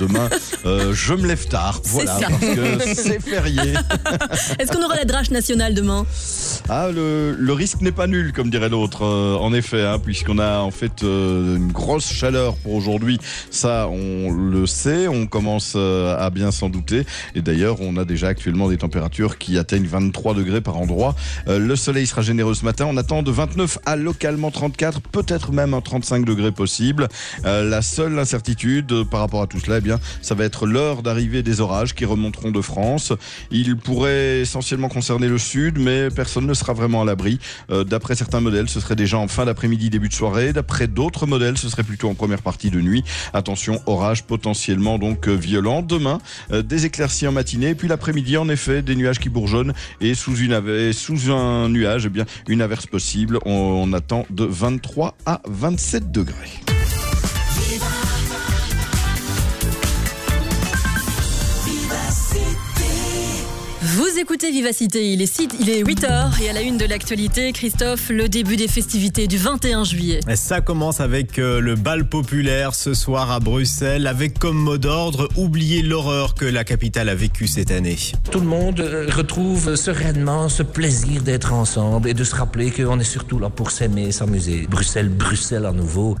demain, euh, je me lève tard. Voilà, ça. parce que c'est férié. Est-ce qu'on aura la drache nationale demain? Ah, le, le risque n'est pas nul, comme dirait l'autre, euh, en effet, hein, puisqu'on a en fait euh, une grosse chaleur pour aujourd'hui. Ça, on le sait, on commence à bien s'en douter. Et d'ailleurs, on a déjà actuellement des températures qui atteignent 23 degrés par endroit. Le soleil sera généreux ce matin. On attend de 29 à localement 34, peut-être même un 35 degrés possible. La seule incertitude par rapport à tout cela, eh bien, ça va être l'heure d'arrivée des orages qui remonteront de France. Ils pourraient essentiellement concerner le sud, mais personne ne sera vraiment à l'abri. Euh, D'après certains modèles, ce serait déjà en fin d'après-midi, début de soirée. D'après d'autres modèles, ce serait plutôt en première partie de nuit. Attention, orage potentiellement donc euh, violent. Demain, euh, des éclaircies en matinée, puis l'après-midi, en effet, des nuages qui bourgeonnent et sous un nuage, eh bien, une averse possible. On attend de 23 à 27 degrés. Vous écoutez Vivacité, il est, six- il est 8h et à la une de l'actualité, Christophe, le début des festivités du 21 juillet. Ça commence avec euh, le bal populaire ce soir à Bruxelles, avec comme mot d'ordre oublier l'horreur que la capitale a vécue cette année. Tout le monde euh, retrouve sereinement ce plaisir d'être ensemble et de se rappeler qu'on est surtout là pour s'aimer, s'amuser. Bruxelles, Bruxelles à nouveau.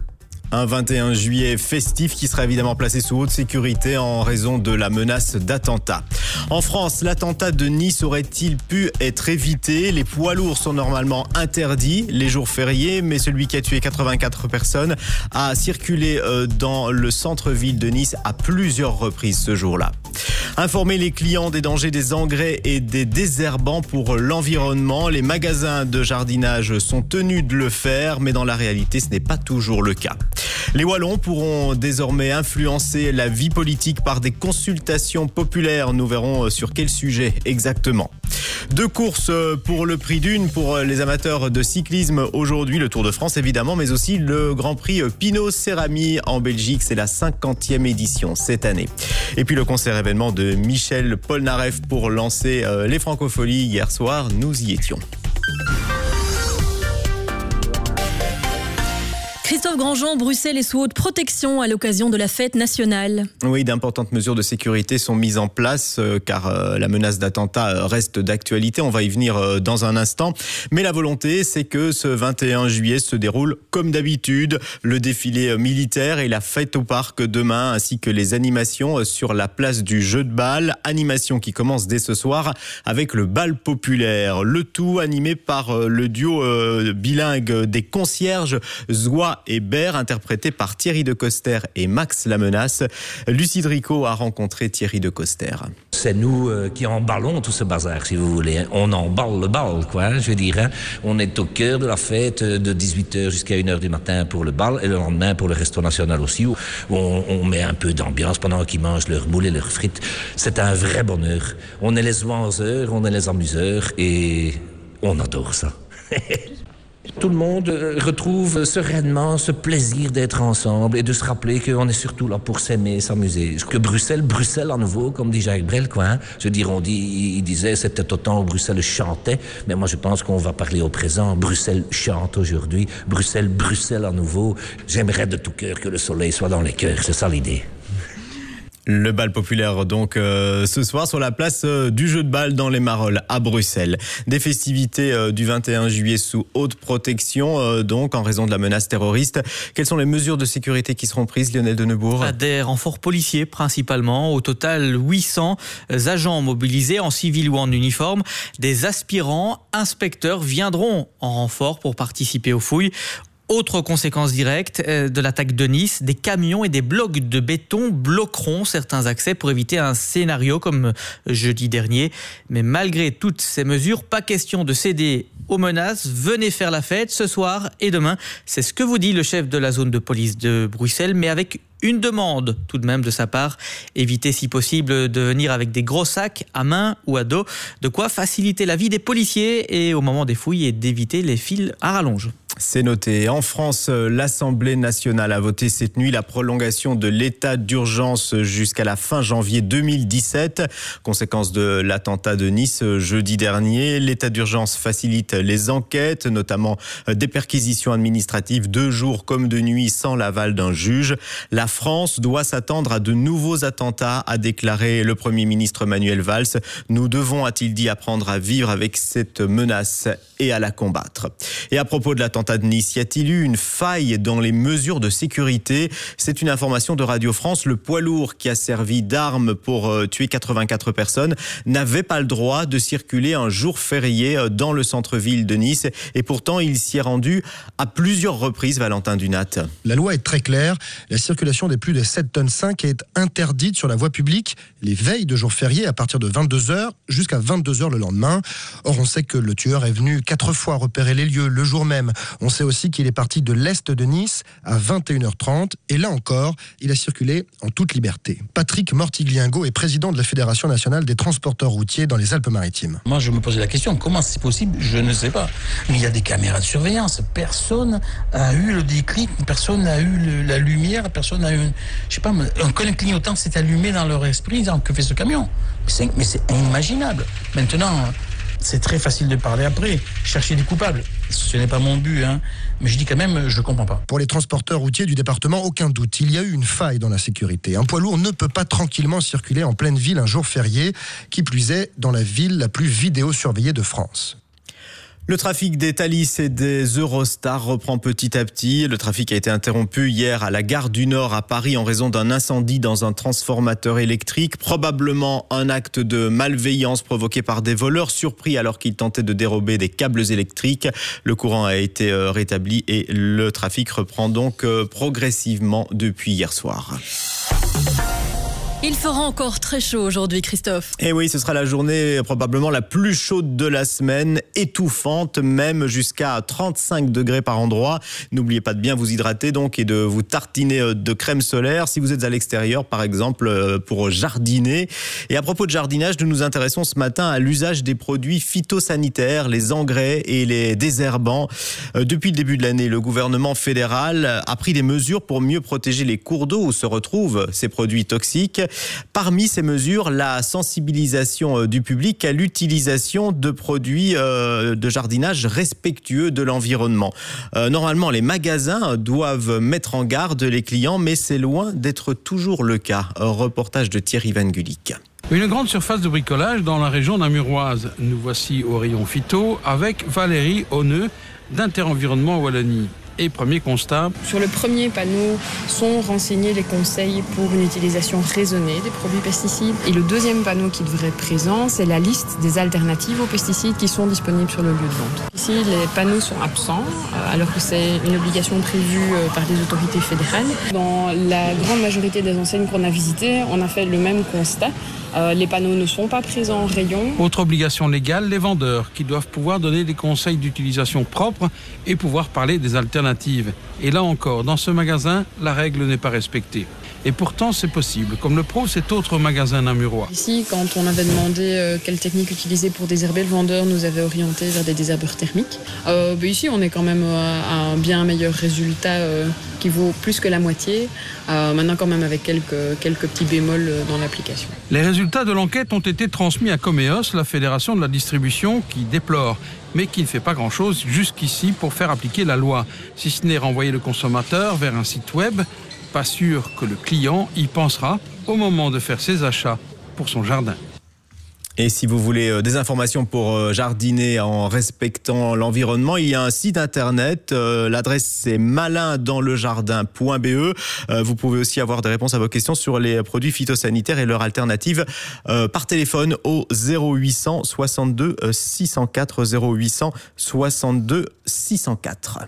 Un 21 juillet festif qui sera évidemment placé sous haute sécurité en raison de la menace d'attentat. En France, l'attentat de Nice aurait-il pu être évité? Les poids lourds sont normalement interdits les jours fériés, mais celui qui a tué 84 personnes a circulé euh, dans le centre-ville de Nice à plusieurs reprises ce jour-là. Informer les clients des dangers des engrais et des désherbants pour l'environnement. Les magasins de jardinage sont tenus de le faire, mais dans la réalité, ce n'est pas toujours le cas. Les Wallons pourront désormais influencer la vie politique par des consultations populaires. Nous verrons euh, sur quel sujet exactement. Deux courses euh, pour le prix d'une pour euh, les amateurs de cyclisme aujourd'hui, le Tour de France évidemment, mais aussi le Grand Prix Pinot Cerami en Belgique. C'est la 50e édition cette année. Et puis le concert événement de Michel Polnareff pour lancer les Francopholies hier soir. Nous y étions. Christophe Grandjean, Bruxelles est sous haute protection à l'occasion de la fête nationale. Oui, d'importantes mesures de sécurité sont mises en place euh, car euh, la menace d'attentat euh, reste d'actualité. On va y venir dans un instant. Mais la volonté, c'est que ce 21 juillet se déroule comme d'habitude. Le défilé militaire et la fête au parc demain, ainsi que les animations sur la place du jeu de balle. Animation qui commence dès ce soir avec le bal populaire. Le tout animé par le duo bilingue des concierges Zoua et Bert, interprété par Thierry de Coster et Max Lamenace. Lucie Dricot a rencontré Thierry de Coster. C'est nous euh, qui emballons tout ce bazar, si vous voulez. On emballe le bal, quoi, hein, je veux dire. hein. On est au cœur de la fête euh, de 18h jusqu'à 1h du matin pour le bal et le lendemain pour le resto national aussi, où on, met un peu d'ambiance pendant qu'ils mangent leurs moules et leurs frites. C'est un vrai bonheur. On est les joueurs, on est les amuseurs et on adore ça. Tout le monde euh, retrouve sereinement ce plaisir d'être ensemble et de se rappeler qu'on est surtout là pour s'aimer, s'amuser. Que Bruxelles, Bruxelles à nouveau, comme dit Jacques Brel, quoi. hein. Je veux dire, on dit, il disait, c'était au temps où Bruxelles chantait, mais moi je pense qu'on va parler au présent. Bruxelles chante aujourd'hui. Bruxelles, Bruxelles à nouveau. J'aimerais de tout cœur que le soleil soit dans les cœurs. C'est ça l'idée. Le bal populaire donc euh, ce soir sur la place euh, du jeu de balle dans les Marolles à Bruxelles. Des festivités euh, du 21 juillet sous haute protection donc en raison de la menace terroriste. Quelles sont les mesures de sécurité qui seront prises Lionel de Neubourg À Des renforts policiers principalement. Au total, 800 agents mobilisés en civil ou en uniforme. Des aspirants inspecteurs viendront en renfort pour participer aux fouilles. Autre conséquence directe euh, de l'attaque de Nice, des camions et des blocs de béton bloqueront certains accès pour éviter un scénario comme jeudi dernier. Mais malgré toutes ces mesures, pas question de céder aux menaces. Venez faire la fête ce soir et demain. C'est ce que vous dit le chef de la zone de police de Bruxelles, mais avec une demande tout de même de sa part. Éviter si possible de venir avec des gros sacs à main ou à dos. De quoi faciliter la vie des policiers et au moment des fouilles et d'éviter les fils à rallonge. C'est noté. En France, l'Assemblée nationale a voté cette nuit la prolongation de l'état d'urgence jusqu'à la fin janvier 2017. Conséquence de l'attentat de Nice jeudi dernier, l'état d'urgence facilite les enquêtes, notamment des perquisitions administratives de jour comme de nuit sans l'aval d'un juge. La France doit s'attendre à de nouveaux attentats, a déclaré le Premier ministre Manuel Valls. Nous devons, a-t-il dit, apprendre à vivre avec cette menace et à la combattre. Et à propos de l'attentat de Nice, y a-t-il eu une faille dans les mesures de sécurité? C'est une information de Radio France. Le poids lourd qui a servi d'arme pour euh, tuer 84 personnes n'avait pas le droit de circuler un jour férié euh, dans le centre-ville de Nice. Et pourtant, il s'y est rendu à plusieurs reprises, Valentin Dunat. La loi est très claire. La circulation des plus de 7 tonnes 5 est interdite sur la voie publique les veilles de jours fériés à partir de 22h jusqu'à 22h le lendemain. Or, on sait que le tueur est venu quatre fois repérer les lieux le jour même. On sait aussi qu'il est parti de l'est de Nice à 21h30 et là encore, il a circulé en toute liberté. Patrick Mortigliengo est président de la Fédération nationale des transporteurs routiers dans les Alpes-Maritimes. Moi, je me posais la question, comment c'est possible? Je ne sais pas. Mais il y a des caméras de surveillance. Personne a eu le déclic, personne n'a eu la lumière, personne n'a eu, je sais pas, un clignotant s'est allumé dans leur esprit que fait ce camion? Mais c'est inimaginable. Maintenant, c'est très facile de parler après, chercher des coupables. Ce n'est pas mon but, hein. mais je dis quand même, je comprends pas. Pour les transporteurs routiers du département, aucun doute, il y a eu une faille dans la sécurité. Un poids lourd ne peut pas tranquillement circuler en pleine ville un jour férié, qui plus est dans la ville la plus vidéo-surveillée de France. Le trafic des Thalys et des Eurostar reprend petit à petit. Le trafic a été interrompu hier à la gare du Nord à Paris en raison d'un incendie dans un transformateur électrique. Probablement un acte de malveillance provoqué par des voleurs surpris alors qu'ils tentaient de dérober des câbles électriques. Le courant a été euh, rétabli et le trafic reprend donc euh, progressivement depuis hier soir. Il fera encore très chaud aujourd'hui, Christophe. Et eh oui, ce sera la journée probablement la plus chaude de la semaine, étouffante, même jusqu'à 35 degrés par endroit. N'oubliez pas de bien vous hydrater donc et de vous tartiner euh, de crème solaire si vous êtes à l'extérieur, par exemple, euh, pour jardiner. Et à propos de jardinage, nous nous intéressons ce matin à l'usage des produits phytosanitaires, les engrais et les désherbants. Euh, depuis le début de l'année, le gouvernement fédéral a pris des mesures pour mieux protéger les cours d'eau où se retrouvent ces produits toxiques. Parmi ces mesures, la sensibilisation euh, du public à l'utilisation de produits euh, de jardinage respectueux de l'environnement. Euh, normalement, les magasins doivent mettre en garde les clients, mais c'est loin d'être toujours le cas. Reportage de Thierry Van Gulik. Une grande surface de bricolage dans la région namuroise. Nous voici au rayon phyto avec Valérie Honneux d'Interenvironnement Wallonie. Et premier constat. Sur le premier panneau sont renseignés les conseils pour une utilisation raisonnée des produits pesticides. Et le deuxième panneau qui devrait être présent, c'est la liste des alternatives aux pesticides qui sont disponibles sur le lieu de vente. Ici, les panneaux sont absents, euh, alors que c'est une obligation prévue euh, par les autorités fédérales. Dans la grande majorité des enseignes qu'on a visitées, on a fait le même constat. Euh, les panneaux ne sont pas présents en rayon. Autre obligation légale, les vendeurs qui doivent pouvoir donner des conseils d'utilisation propres et pouvoir parler des alternatives. Et là encore, dans ce magasin, la règle n'est pas respectée. Et pourtant, c'est possible, comme le prouve cet autre magasin namurois. Ici, quand on avait demandé euh, quelle technique utiliser pour désherber, le vendeur nous avait orienté vers des désherbeurs thermiques. Euh, ben ici, on est quand même à un bien meilleur résultat euh, qui vaut plus que la moitié. maintenant, quand même, avec quelques, quelques petits bémols dans l'application. Les résultats de l'enquête ont été transmis à Comeos, la fédération de la distribution, qui déplore mais qui ne fait pas grand-chose jusqu'ici pour faire appliquer la loi, si ce n'est renvoyer le consommateur vers un site web pas sûr que le client y pensera au moment de faire ses achats pour son jardin. Et si vous voulez euh, des informations pour euh, jardiner en respectant l'environnement, il y a un site internet. Euh, l'adresse c'est malindanslejardin.be. Vous pouvez aussi avoir des réponses à vos questions sur les produits phytosanitaires et leurs alternatives par téléphone au 0800 62 604 0800 62 604.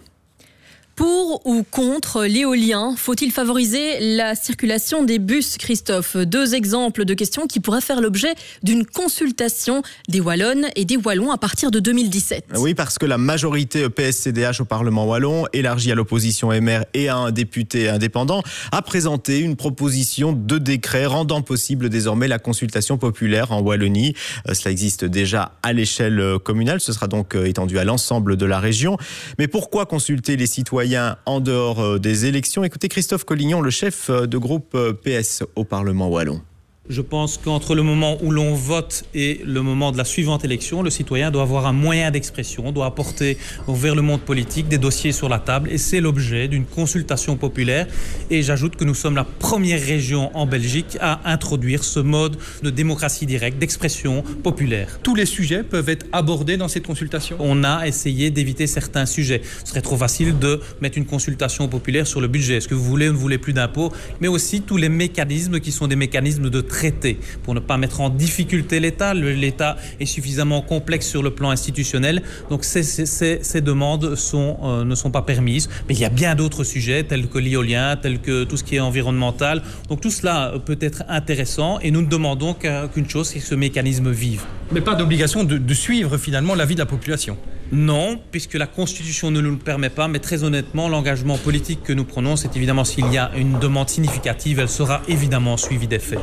Pour ou contre l'éolien, faut-il favoriser la circulation des bus, Christophe? Deux exemples de questions qui pourraient faire l'objet d'une consultation des Wallonnes et des Wallons à partir de 2017. Oui, parce que la majorité PSCDH au Parlement Wallon, élargie à l'opposition MR et à un député indépendant, a présenté une proposition de décret rendant possible désormais la consultation populaire en Wallonie. Euh, cela existe déjà à l'échelle euh, communale, ce sera donc euh, étendu à l'ensemble de la région. Mais pourquoi consulter les citoyens en dehors euh, des élections. Écoutez Christophe Collignon, le chef euh, de groupe euh, PS au Parlement wallon. Je pense qu'entre le moment où l'on vote et le moment de la suivante élection, le citoyen doit avoir un moyen d'expression, doit apporter vers le monde politique des dossiers sur la table et c'est l'objet d'une consultation populaire. Et j'ajoute que nous sommes la première région en Belgique à introduire ce mode de démocratie directe, d'expression populaire. Tous les sujets peuvent être abordés dans cette consultation? On a essayé d'éviter certains sujets. Ce serait trop facile de mettre une consultation populaire sur le budget. Est-ce que vous voulez ou ne voulez plus d'impôts? Mais aussi tous les mécanismes qui sont des mécanismes de pour ne pas mettre en difficulté l'État. L'État est suffisamment complexe sur le plan institutionnel, donc ces, ces, ces demandes sont, euh, ne sont pas permises. Mais il y a bien d'autres sujets, tels que l'éolien, tels que tout ce qui est environnemental. Donc tout cela peut être intéressant et nous ne demandons qu'une chose, c'est que ce mécanisme vive. Mais pas d'obligation de, de suivre finalement l'avis de la population non, puisque la Constitution ne nous le permet pas, mais très honnêtement, l'engagement politique que nous prenons, c'est évidemment s'il y a une demande significative, elle sera évidemment suivie des faits.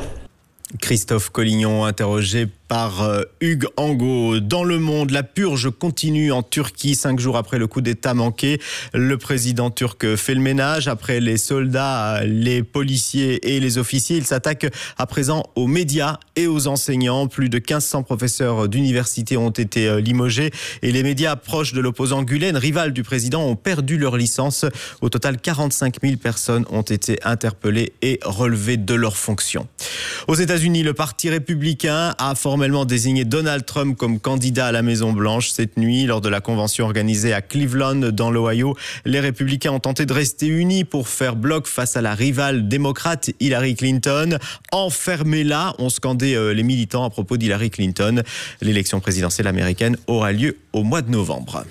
Christophe Collignon, interrogé par euh, Hugues Angot. Dans le monde, la purge continue en Turquie cinq jours après le coup d'État manqué. Le président turc fait le ménage. Après les soldats, les policiers et les officiers, il s'attaque à présent aux médias et aux enseignants. Plus de 1500 professeurs d'université ont été euh, limogés et les médias proches de l'opposant Gulen, rival du président, ont perdu leur licence. Au total, 45 000 personnes ont été interpellées et relevées de leurs fonctions. Aux États-Unis, le Parti républicain a formellement désigné Donald Trump comme candidat à la Maison-Blanche cette nuit lors de la convention organisée à Cleveland, dans l'Ohio. Les républicains ont tenté de rester unis pour faire bloc face à la rivale démocrate Hillary Clinton. Enfermez-la, ont scandé euh, les militants à propos d'Hillary Clinton. L'élection présidentielle américaine aura lieu au mois de novembre.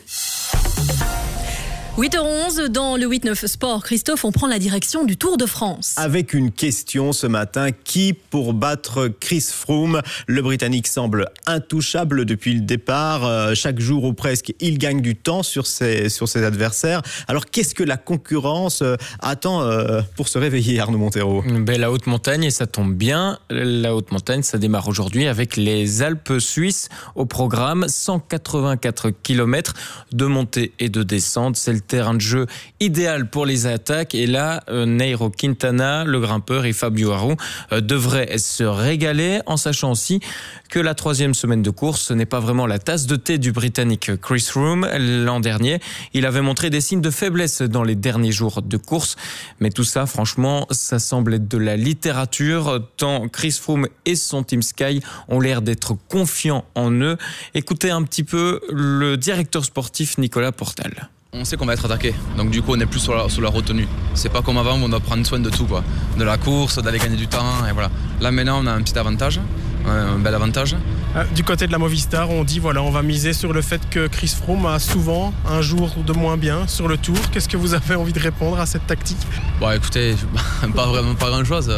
8h11 dans le 8-9 Sport. Christophe, on prend la direction du Tour de France. Avec une question ce matin, qui pour battre Chris Froome? Le Britannique semble intouchable depuis le départ. Euh, chaque jour ou presque, il gagne du temps sur ses, sur ses adversaires. Alors qu'est-ce que la concurrence euh, attend euh, pour se réveiller, Arnaud Montero? Ben, La haute montagne, et ça tombe bien. La haute montagne, ça démarre aujourd'hui avec les Alpes suisses au programme. 184 km de montée et de descente. C'est le terrain de jeu idéal pour les attaques. Et là, euh, Nairo Quintana, le grimpeur, et Fabio Aru euh, devraient se régaler en sachant aussi que la troisième semaine de course, n'est pas vraiment la tasse de thé du Britannique Chris Froome. L'an dernier, il avait montré des signes de faiblesse dans les derniers jours de course. Mais tout ça, franchement, ça semble être de la littérature. Tant Chris Froome et son Team Sky ont l'air d'être confiants en eux. Écoutez un petit peu le directeur sportif Nicolas Portal. On sait qu'on va être attaqué, donc du coup on est plus sur la, sur la retenue. C'est pas comme avant où on doit prendre soin de tout, quoi. De la course, d'aller gagner du temps, et voilà. Là maintenant on a un petit avantage, un bel avantage. Euh, du côté de la Movistar, on dit voilà, on va miser sur le fait que Chris Froome a souvent un jour de moins bien sur le tour. Qu'est-ce que vous avez envie de répondre à cette tactique? Bon écoutez, pas vraiment pas grand chose.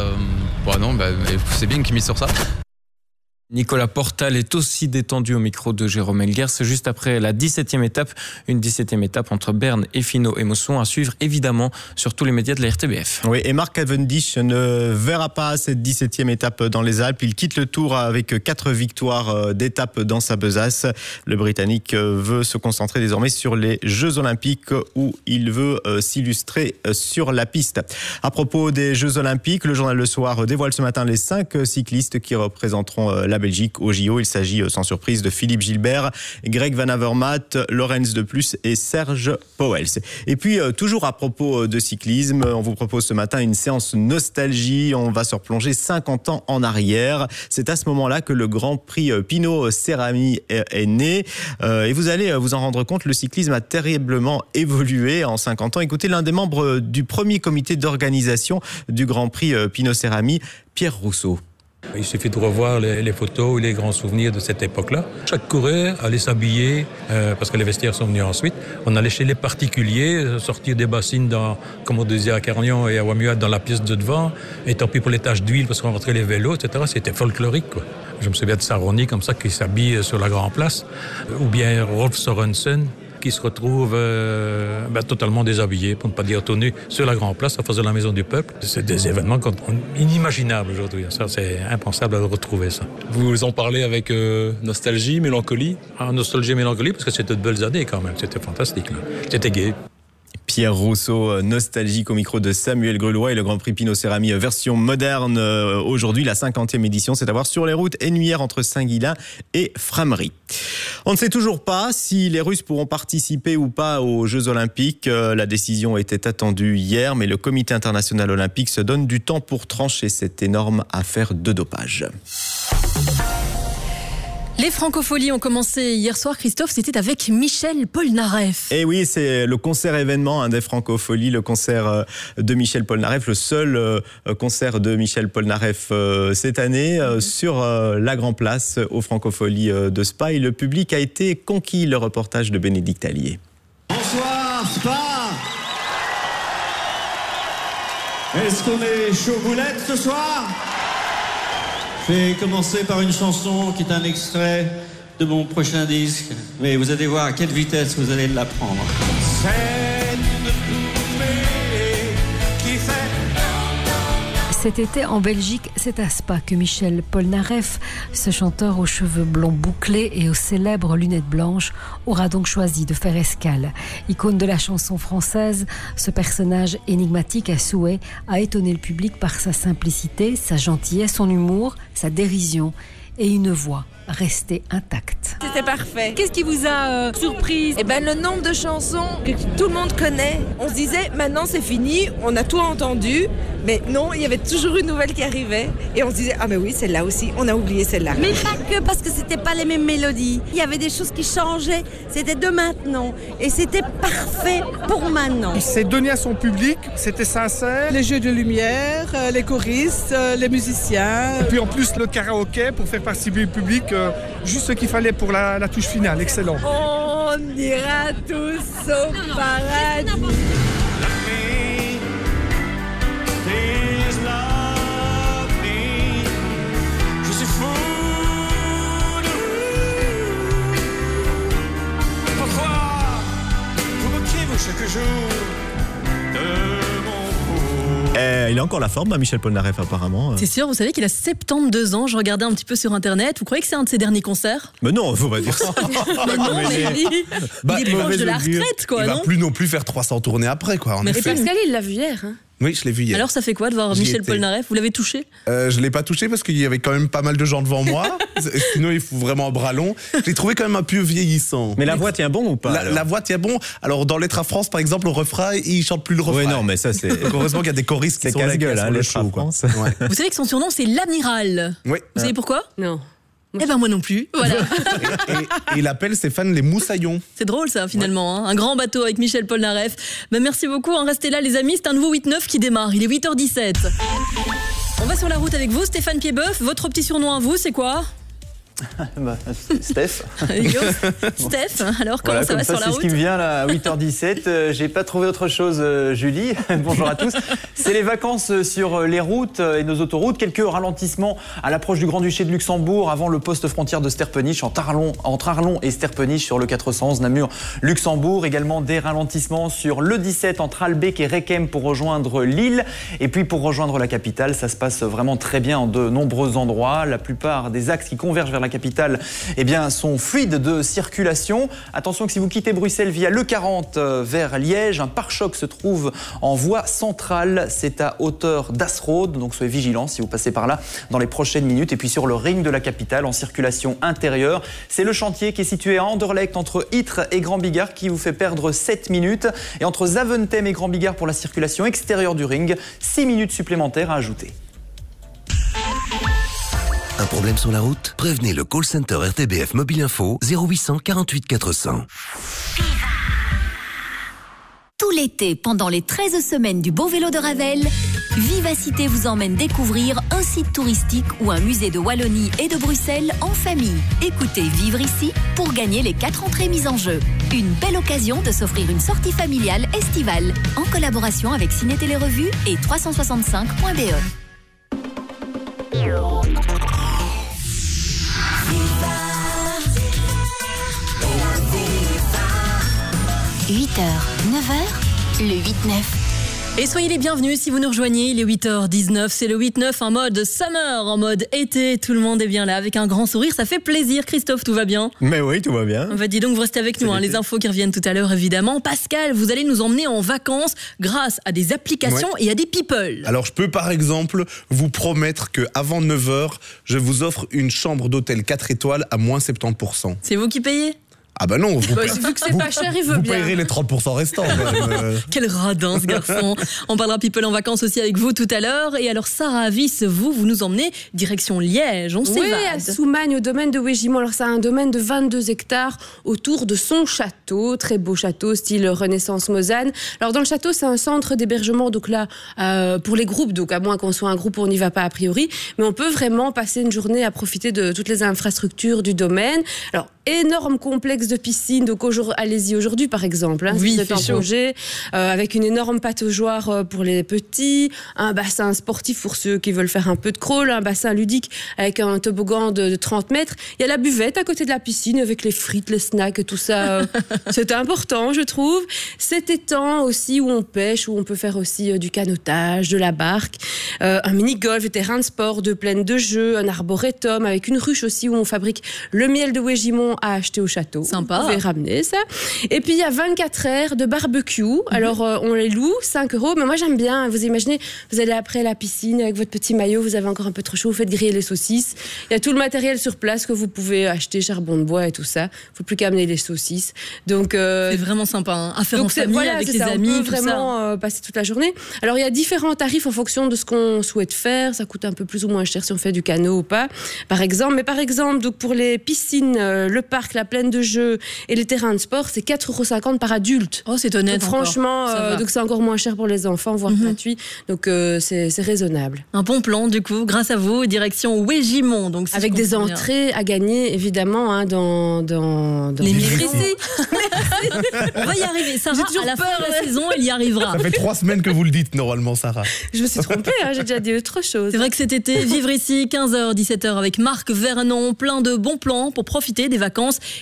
Bon non, bah, c'est bien qu'il mise sur ça. Nicolas Portal est aussi détendu au micro de Jérôme Elguer. C'est juste après la 17e étape, une 17e étape entre Berne et Fino et Mosson à suivre évidemment sur tous les médias de la RTBF. Oui, et Marc Cavendish ne verra pas cette 17e étape dans les Alpes. Il quitte le tour avec quatre victoires euh, d'étape dans sa besace. Le Britannique euh, veut se concentrer désormais sur les Jeux Olympiques où il veut euh, s'illustrer sur la piste. À propos des Jeux Olympiques, le journal Le Soir dévoile ce matin les cinq cyclistes qui représenteront la Belgique au JO. Il s'agit euh, sans surprise de Philippe Gilbert, Greg Van Avermaet, Lorenz de Plus et Serge Powels. Et puis, euh, toujours à propos euh, de cyclisme, on vous propose ce matin une séance nostalgie. On va se replonger 50 ans en arrière. C'est à ce moment-là que le Grand Prix Pinot Cerami est né. Et vous allez vous en rendre compte, le cyclisme a terriblement évolué en 50 ans. Écoutez l'un des membres du premier comité d'organisation du Grand Prix Pinot Cerami, Pierre Rousseau. Il suffit de revoir les, photos ou les grands souvenirs de cette époque-là. Chaque coureur allait s'habiller, euh, parce que les vestiaires sont venus ensuite. On allait chez les particuliers, euh, sortir des bassines, dans, comme on disait à Carnion et à Wamuat, dans la pièce de devant. Et tant pis pour les taches d'huile, parce qu'on rentrait les vélos, etc. C'était folklorique. Je me souviens de Saroni comme ça, qui s'habille sur la Grand Place. Ou bien Rolf Sorensen, qui se retrouve euh, ben, totalement déshabillé, pour ne pas dire tout nu, sur la Grand Place, à face de la Maison du Peuple. C'est des événements inimaginables aujourd'hui. Ça, c'est impensable de retrouver ça. Vous en parlez avec euh, nostalgie, mélancolie? Ah, Nostalgie, mélancolie, parce que c'était de belles années quand même. C'était fantastique. C'était gay. Pierre Rousseau, euh, nostalgique au micro de Samuel Grelois et le Grand Prix Pinot Cérami euh, version moderne. euh, Aujourd'hui, la 50e édition, c'est à voir sur les routes Ennuyères entre Saint-Guilain et Framery. On ne sait toujours pas si les Russes pourront participer ou pas aux Jeux Olympiques. La décision était attendue hier, mais le Comité international olympique se donne du temps pour trancher cette énorme affaire de dopage. Les francopholies ont commencé hier soir, Christophe, c'était avec Michel Polnareff. Et oui, c'est le concert événement hein, des Francopholies, le concert euh, de Michel Polnareff, le seul euh, concert de Michel Polnareff euh, cette année euh, sur euh, la Grand Place aux Francopholies euh, de Spa. Et le public a été conquis, le reportage de Bénédicte Allier. Bonsoir, Spa Est-ce qu'on est chaud boulette ce soir? Je vais commencer par une chanson qui est un extrait de mon prochain disque. Mais vous allez voir à quelle vitesse vous allez l'apprendre. Cet été en Belgique, c'est à Spa que Michel Polnareff, ce chanteur aux cheveux blonds bouclés et aux célèbres lunettes blanches, aura donc choisi de faire escale. Icône de la chanson française, ce personnage énigmatique à souhait a étonné le public par sa simplicité, sa gentillesse, son humour, sa dérision et une voix restée intacte. C'était parfait. Qu'est-ce qui vous a euh, surprise? Eh ben le nombre de chansons que tout le monde connaît. On se disait maintenant c'est fini, on a tout entendu, mais non, il y avait toujours une nouvelle qui arrivait et on se disait ah mais oui celle-là aussi, on a oublié celle-là. Mais pas que parce que c'était pas les mêmes mélodies. Il y avait des choses qui changeaient. C'était de maintenant. Et c'était parfait pour maintenant. Il s'est donné à son public, c'était sincère. Les jeux de lumière, euh, les choristes, euh, les musiciens. Et puis en plus le karaoké pour faire participer le public, euh, juste ce qu'il fallait pour la, la touche finale, excellent. On ira tous au paradis. Please love me. Je suis fou de vous. Pourquoi vous moquez-vous chaque jour de Eh, il a encore la forme, hein, Michel Polnareff, apparemment. C'est sûr, vous savez qu'il a 72 ans. Je regardais un petit peu sur internet. Vous croyez que c'est un de ses derniers concerts? Mais non, faut pas dire ça. Mais non, mais il, Bah, il est proche de la retraite, quoi, il va non? plus non plus faire 300 tournées après, quoi. En Mais effet. Pascal, il l'a vu hier. hein. Oui, je l'ai vu hier. Alors, ça fait quoi de voir J'y Michel étais. Polnareff? Vous l'avez touché? Euh, je l'ai pas touché parce qu'il y avait quand même pas mal de gens devant moi. Sinon, il faut vraiment un bras long. Je l'ai trouvé quand même un peu vieillissant. Mais la voix tient bon ou pas la, voix tient bon. Alors, dans Lettres à France, par exemple, au refrain, il chante plus le refrain. Ouais, non, mais ça, c'est- Donc, heureusement qu'il y a des choristes qui C'est sont là, qui casse-gueule, hein, assurent le Lettres à show, quoi. France. Ouais. Vous savez que son surnom, c'est l'amiral. Oui. Vous savez pourquoi? Non. Eh ben moi non plus. Voilà. Et il appelle ses fans les moussaillons. C'est drôle ça finalement, hein. un grand bateau avec Michel Polnareff. Ben, merci beaucoup, hein. restez là les amis, c'est un nouveau 8-9 qui démarre, il est 8h17. On va sur la route avec vous, Stéphane Piedboeuf, votre petit surnom à vous c'est quoi? Bah, Steph. Yo, Steph, alors comment Voilà, ça va sur la c'est ce route qui me vient là, à 8h17. Euh, J'ai pas trouvé autre chose, euh, Julie. Bonjour à tous. C'est les vacances euh, sur euh, les routes et nos autoroutes. Quelques ralentissements à l'approche du Grand-Duché de Luxembourg avant le poste frontière de Sterpenich entre Arlon, entre Arlon et Sterpenich sur le 411 Namur-Luxembourg. Également des ralentissements sur le 17 entre Albeck et Rekem pour rejoindre Lille. Et puis pour rejoindre la capitale, ça se passe vraiment très bien en de nombreux endroits. La plupart des axes qui convergent vers la capitale eh bien, sont fluides de circulation. Attention que si vous quittez Bruxelles via le 40 euh, vers Liège, un pare-choc se trouve en voie centrale. C'est à hauteur d'Asroad, donc soyez vigilants si vous passez par là dans les prochaines minutes. Et puis sur le ring de la capitale, en circulation intérieure, c'est le chantier qui est situé à Anderlecht entre Ytre et Grand Bigard qui vous fait perdre 7 minutes. Et entre Zaventem et Grand Bigard pour la circulation extérieure du ring, 6 minutes supplémentaires à ajouter. Un problème sur la route? Prévenez le call center RTBF Mobile Info 0800 48 400. Tout l'été, pendant les 13 semaines du beau vélo de Ravel, Vivacité vous emmène découvrir un site touristique ou un musée de Wallonie et de Bruxelles en famille. Écoutez Vivre ici pour gagner les 4 entrées mises en jeu. Une belle occasion de s'offrir une sortie familiale estivale en collaboration avec Ciné Télé Revue et 365.be. 8h, 9h, le 8-9. Et soyez les bienvenus si vous nous rejoignez, il est 8h19, c'est le 8-9 en mode summer, en mode été, tout le monde est bien là avec un grand sourire, ça fait plaisir Christophe, tout va bien? Mais oui, tout va bien. On va dire donc vous restez avec nous, hein, les infos qui reviennent tout à l'heure évidemment. Pascal, vous allez nous emmener en vacances grâce à des applications Ouais. et à des people. Alors je peux par exemple vous promettre que avant 9h, je vous offre une chambre d'hôtel 4 étoiles à moins 70%. C'est vous qui payez? Ah bah non, vous, Bah, vu que c'est vous- pas cher, il veut vous bien. payerez les 30% restants. euh. Quel radin ce garçon On parlera people en vacances aussi avec vous tout à l'heure. Et alors Sarah Avis, vous, vous nous emmenez direction Liège, on Oui, à s'évade. Soumagne, au domaine de Wégimont. Alors, c'est un domaine de 22 hectares autour de son château. Très beau château, style Renaissance Mosane. Alors, dans le château, c'est un centre d'hébergement. Donc là, euh, pour les groupes, donc à moins qu'on soit un groupe, on n'y va pas a priori. Mais on peut vraiment passer une journée à profiter de toutes les infrastructures du domaine. Alors, énorme complexe de piscine. Donc, allez-y aujourd'hui, par exemple. hein, Oui, si en chaud. congé, euh, avec une énorme pataugeoire euh, pour les petits, un bassin sportif pour ceux qui veulent faire un peu de crawl, un bassin ludique avec un toboggan de, de 30 mètres. Il y a la buvette à côté de la piscine avec les frites, les snacks, tout ça. euh, C'est important, je trouve. Cet étang aussi où on pêche, où on peut faire aussi euh, du canotage, de la barque, un mini-golf, des terrains de sport, deux plaines de jeux, un arboretum avec une ruche aussi où on fabrique le miel de Wégimont à acheter au château. Sympa. Vous pouvez ramener ça. Et puis il y a 24 heures de barbecue. Alors euh, on les loue, 5 euros. Mais moi j'aime bien. Vous imaginez, vous allez après la piscine avec votre petit maillot, vous avez encore un peu trop chaud, vous faites griller les saucisses. Il y a tout le matériel sur place que vous pouvez acheter, charbon de bois et tout ça. faut plus qu'amener les saucisses. Donc euh, C'est vraiment sympa hein, à faire donc en famille voilà, avec les ça, amis, On tout peut ça. vraiment euh, passer toute la journée. Alors il y a différents tarifs en fonction de ce qu'on souhaite faire. Ça coûte un peu plus ou moins cher si on fait du canot ou pas, par exemple. Mais par exemple, donc pour les piscines, euh, le parc, la plaine de jeux et les terrains de sport, c'est 4,50 euros par adulte. Oh, c'est honnête. Donc, franchement, euh, donc c'est encore moins cher pour les enfants, voire gratuit. Donc euh, c'est raisonnable. Un bon plan, du coup, grâce à vous, direction Wégimont. Donc, si Avec des bien. entrées à gagner, évidemment, hein, dans, dans, dans Les Vivre mille ici. On va y arriver. Sarah, à la fin peur, de la ouais. saison, elle y arrivera. Ça fait trois semaines que vous le dites normalement, Sarah. Je me suis trompée, hein, j'ai déjà dit autre chose. C'est vrai que cet été, vivre ici, 15h, 17h avec Marc Vernon, plein de bons plans pour profiter des vacances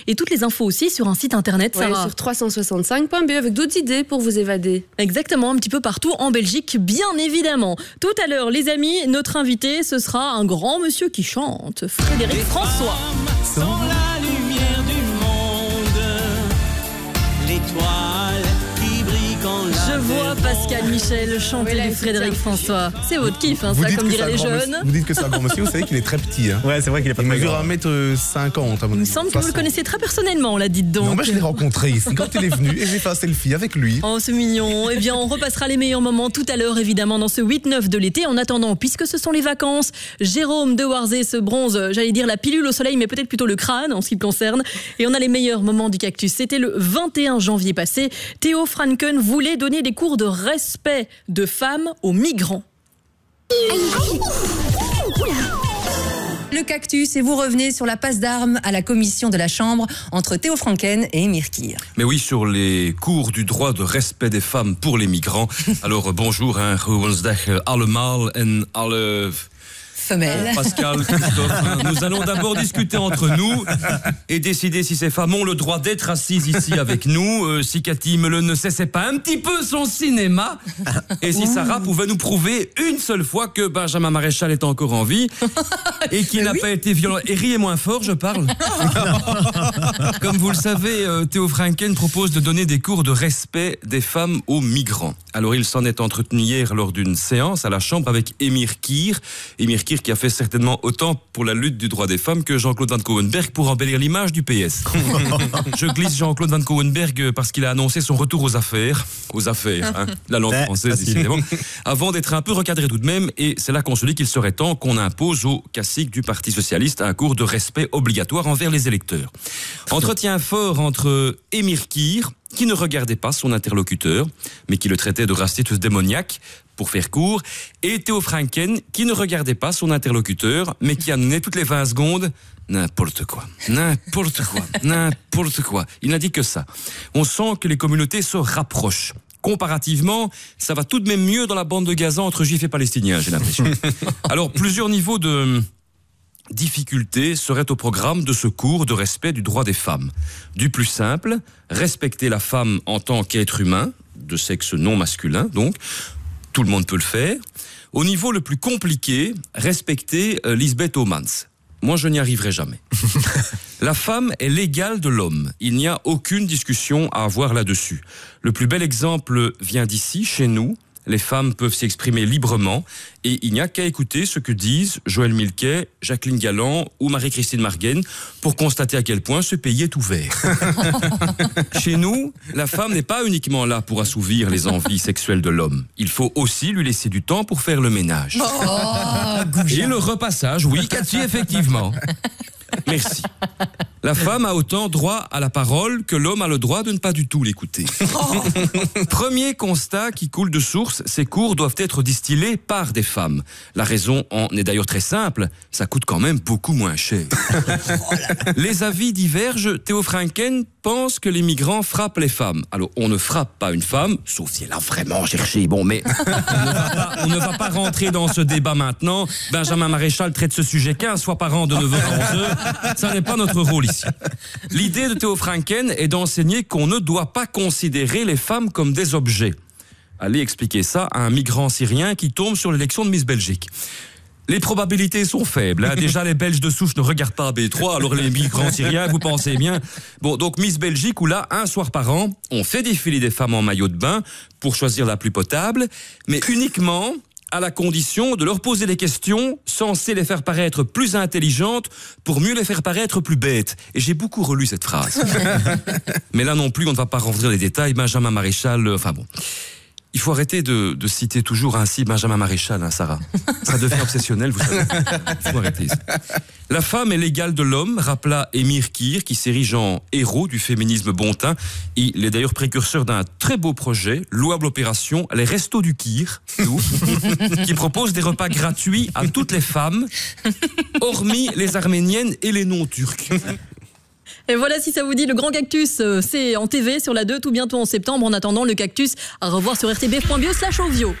et toutes les infos aussi sur un site internet, Ouais, Sarah. sur 365.be avec d'autres idées pour vous évader. Exactement, un petit peu partout en Belgique, bien évidemment. Tout à l'heure, les amis, notre invité, ce sera un grand monsieur qui chante, Frédéric François. Pascal Michel chanter Oui, du Frédéric. François. C'est votre kiff, hein, Vous ça, comme diraient les jeunes. Vous dites que c'est un grand monsieur, vous savez qu'il est très petit. Hein. Ouais, c'est vrai qu'il est pas Il mesure grand. 1m50 à mon Il me semble que vous le 60. connaissez très personnellement, on l'a dit donc. Non, mais je l'ai rencontré ici quand il est venu et j'ai fait un selfie avec lui. Oh, c'est mignon. Eh bien, on repassera les meilleurs moments tout à l'heure, évidemment, dans ce 8-9 de l'été. En attendant, puisque ce sont les vacances, Jérôme de Warzé se bronze, euh, j'allais dire la pilule au soleil, mais peut-être plutôt le crâne en ce qui le concerne. Et on a les meilleurs moments du cactus. C'était le 21 janvier passé. Théo Franken voulait donner des cours de respect de femmes aux migrants. Le cactus et vous revenez sur la passe d'armes à la commission de la Chambre entre Théo Franken et Emir Kir. Mais oui, sur les cours du droit de respect des femmes pour les migrants. Alors bonjour, hein, allemaal en alle... Femelle. Pascal, Christophe, nous allons d'abord discuter entre nous et décider si ces femmes ont le droit d'être assises ici avec nous, euh, si Cathy Melun ne cessait pas un petit peu son cinéma, et si Sarah pouvait nous prouver une seule fois que Benjamin Maréchal est encore en vie et qu'il n'a pas été violent. Et riez moins fort, je parle. Comme vous le savez, euh, Théo Franken propose de donner des cours de respect des femmes aux migrants. Alors il s'en est entretenu hier lors d'une séance à la Chambre avec Émir Kir. Émir Kir qui a fait certainement autant pour la lutte du droit des femmes que Jean-Claude Van Cowenberg pour embellir l'image du PS. Je glisse Jean-Claude Van Cowenberg parce qu'il a annoncé son retour aux affaires. Aux affaires, hein, la langue Ouais, française, décidément. Avant d'être un peu recadré tout de même, et c'est là qu'on se dit qu'il serait temps qu'on impose aux caciques du Parti Socialiste un cours de respect obligatoire envers les électeurs. Entretien fort entre Émir Kir qui ne regardait pas son interlocuteur, mais qui le traitait de rastitus démoniaque, pour faire court, et Théo Franken, qui ne regardait pas son interlocuteur, mais qui annonçait toutes les 20 secondes n'importe quoi, n'importe quoi, n'importe quoi. Il n'a dit que ça. On sent que les communautés se rapprochent. Comparativement, ça va tout de même mieux dans la bande de Gaza entre juifs et palestiniens, j'ai l'impression. Alors, plusieurs niveaux de difficultés seraient au programme de ce cours de respect du droit des femmes. Du plus simple, respecter la femme en tant qu'être humain, de sexe non masculin, donc, tout le monde peut le faire. Au niveau le plus compliqué, respecter euh, Lisbeth Omans. Moi, je n'y arriverai jamais. La femme est l'égale de l'homme. Il n'y a aucune discussion à avoir là-dessus. Le plus bel exemple vient d'ici, chez nous. Les femmes peuvent s'exprimer librement et il n'y a qu'à écouter ce que disent Joël Milquet, Jacqueline Galland ou Marie-Christine Margaine pour constater à quel point ce pays est ouvert. Chez nous, la femme n'est pas uniquement là pour assouvir les envies sexuelles de l'homme. Il faut aussi lui laisser du temps pour faire le ménage. et le repassage, oui, Cathy, effectivement. Merci. La femme a autant droit à la parole que l'homme a le droit de ne pas du tout l'écouter. Premier constat qui coule de source, ces cours doivent être distillés par des femmes. La raison en est d'ailleurs très simple, ça coûte quand même beaucoup moins cher. les avis divergent. Théo Franken pense que les migrants frappent les femmes. Alors, on ne frappe pas une femme, sauf si elle a vraiment cherché. Bon, mais on ne va pas, on ne va pas rentrer dans ce débat maintenant. Benjamin Maréchal traite ce sujet 15 fois par an de 9h à 11h. Ça n'est pas notre rôle ici. L'idée de Théo Franken est d'enseigner qu'on ne doit pas considérer les femmes comme des objets. Allez expliquer ça à un migrant syrien qui tombe sur l'élection de Miss Belgique. Les probabilités sont faibles. hein. Déjà, les Belges de souche ne regardent pas B3, alors les migrants syriens, vous pensez bien. Bon, donc Miss Belgique, où là, un soir par an, on fait défiler des femmes en maillot de bain pour choisir la plus potable, mais uniquement à la condition de leur poser des questions censées les faire paraître plus intelligentes pour mieux les faire paraître plus bêtes. Et j'ai beaucoup relu cette phrase. Mais là non plus, on ne va pas rentrer dans les détails. Benjamin Maréchal, euh, enfin bon. Il faut arrêter de, citer toujours ainsi Benjamin Maréchal, hein, Sarah. Ça devient obsessionnel, vous savez. Il faut arrêter. La femme est l'égale de l'homme, rappela Émir Kir, qui s'érige en héros du féminisme bontain. Il est d'ailleurs précurseur d'un très beau projet, louable opération, les Restos du Kir, qui propose des repas gratuits à toutes les femmes, hormis les arméniennes et les non-turcs. Et voilà, si ça vous dit, le Grand Cactus, euh, c'est en TV sur la 2 tout bientôt en septembre. En attendant, le Cactus, à revoir sur rtb.bio slash ovio.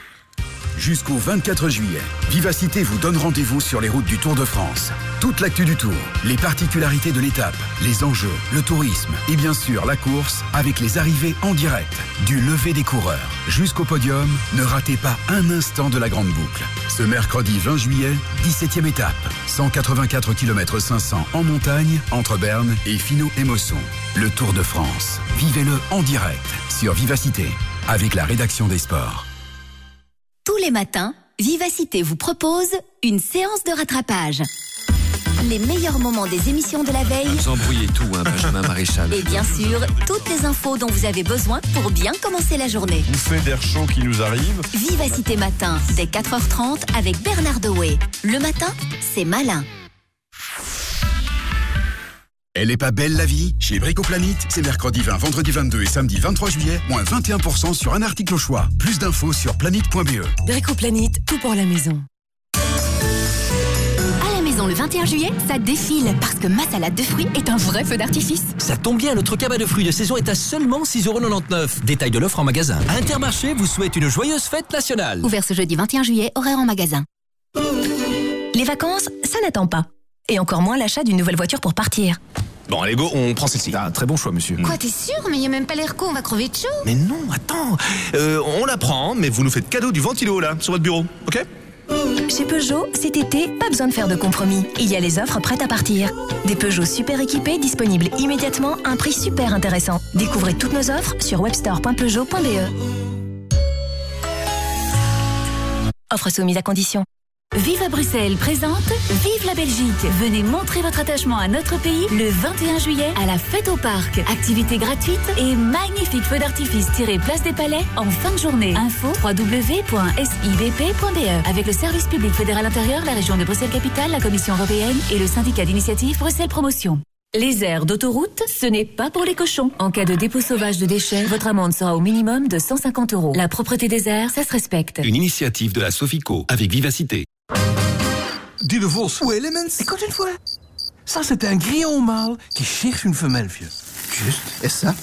Jusqu'au 24 juillet, Vivacité vous donne rendez-vous sur les routes du Tour de France. Toute l'actu du Tour, les particularités de l'étape, les enjeux, le tourisme et bien sûr la course avec les arrivées en direct. Du lever des coureurs jusqu'au podium, ne ratez pas un instant de la grande boucle. Ce mercredi 20 juillet, 17e étape, 184 km 500 en montagne entre Berne et Finot et Mosson. Le Tour de France, vivez-le en direct sur Vivacité avec la rédaction des sports. Tous les matins, Vivacité vous propose une séance de rattrapage. Les meilleurs moments des émissions de la veille Vous embrouillez tout, hein, Benjamin Maréchal. et bien sûr, toutes les infos dont vous avez besoin pour bien commencer la journée. Bouffée d'air chaud qui nous arrive. Vivacité matin, dès 4h30 avec Bernard Dewey. Le matin, c'est malin. Elle est pas belle la vie? Chez Bricoplanète, c'est mercredi 20, vendredi 22 et samedi 23 juillet, moins 21% sur un article au choix. Plus d'infos sur planète.be. Bricoplanète, tout pour la maison. À la maison le 21 juillet, ça défile parce que ma salade de fruits est un vrai feu d'artifice. Ça tombe bien, notre cabas de fruits de saison est à seulement 6,99€. Détail de l'offre en magasin. Intermarché vous souhaite une joyeuse fête nationale. Ouvert ce jeudi 21 juillet, horaire en magasin. Les vacances, ça n'attend pas. Et encore moins l'achat d'une nouvelle voiture pour partir. Bon, allez, go, on prend celle-ci. Ah, très bon choix, monsieur. Quoi, t'es sûr Mais il a même pas l'air con, on va crever de chaud. Mais non, attends. Euh, on la prend, mais vous nous faites cadeau du ventilo, là, sur votre bureau, ok? Chez Peugeot, cet été, pas besoin de faire de compromis. Il y a les offres prêtes à partir. Des Peugeot super équipés disponibles immédiatement à un prix super intéressant. Découvrez toutes nos offres sur webstore.peugeot.be. Offre soumise à condition. Vive à Bruxelles présente Vive la Belgique. Venez montrer votre attachement à notre pays le 21 juillet à la fête au parc. Activité gratuite et magnifique feu d'artifice tiré place des Palais en fin de journée. Info www.sibp.be avec le service public fédéral intérieur, la région de Bruxelles Capitale, la Commission européenne et le syndicat d'initiative Bruxelles Promotion. Les aires d'autoroute, ce n'est pas pour les cochons. En cas de dépôt sauvage de déchets, votre amende sera au minimum de 150 euros. La propreté des airs, ça se respecte. Une initiative de la Sofico avec vivacité. Dis de Vos. Les mensen? Écoute une fois. Ça, c'est un grillon mâle qui cherche une femelle, vieux. Juste. Et ça?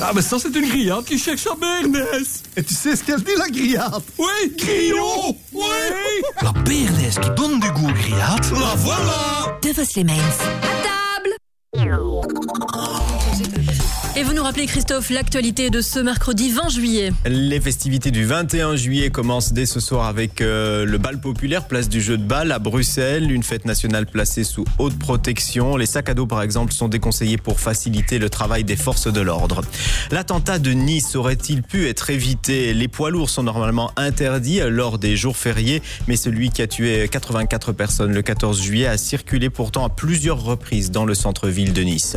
Ah, mais ça, c'est une grillade qui cherche sa bernesse. Et tu sais ce qu'elle dit, la grillade? Oui, grillon! Oui! La bernesse qui donne du goût aux grillades. La voilà! De Vos les Mains. Et vous nous rappelez, Christophe, l'actualité de ce mercredi 20 juillet. Les festivités du 21 juillet commencent dès ce soir avec euh, le bal populaire, place du jeu de balle à Bruxelles, une fête nationale placée sous haute protection. Les sacs à dos, par exemple, sont déconseillés pour faciliter le travail des forces de l'ordre. L'attentat de Nice aurait-il pu être évité? Les poids lourds sont normalement interdits lors des jours fériés, mais celui qui a tué 84 personnes le 14 juillet a circulé pourtant à plusieurs reprises dans le centre-ville de Nice.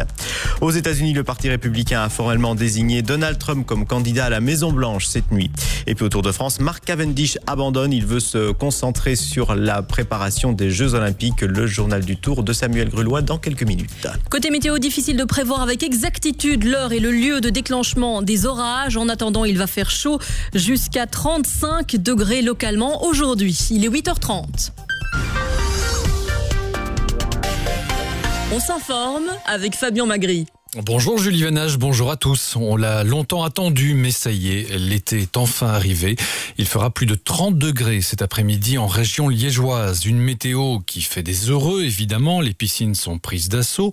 Aux États-Unis, le Parti républicain a formellement désigné Donald Trump comme candidat à la Maison-Blanche cette nuit. Et puis au Tour de France, Mark Cavendish abandonne. Il veut se concentrer sur la préparation des Jeux Olympiques. Le journal du Tour de Samuel Grulois dans quelques minutes. Côté météo, difficile de prévoir avec exactitude l'heure et le lieu de déclenchement des orages. En attendant, il va faire chaud jusqu'à 35 degrés localement aujourd'hui. Il est 8h30. On s'informe avec Fabien Magri. Bonjour Julie Venage, bonjour à tous. On l'a longtemps attendu, mais ça y est, l'été est enfin arrivé. Il fera plus de 30 degrés cet après-midi en région liégeoise. Une météo qui fait des heureux, évidemment. Les piscines sont prises d'assaut.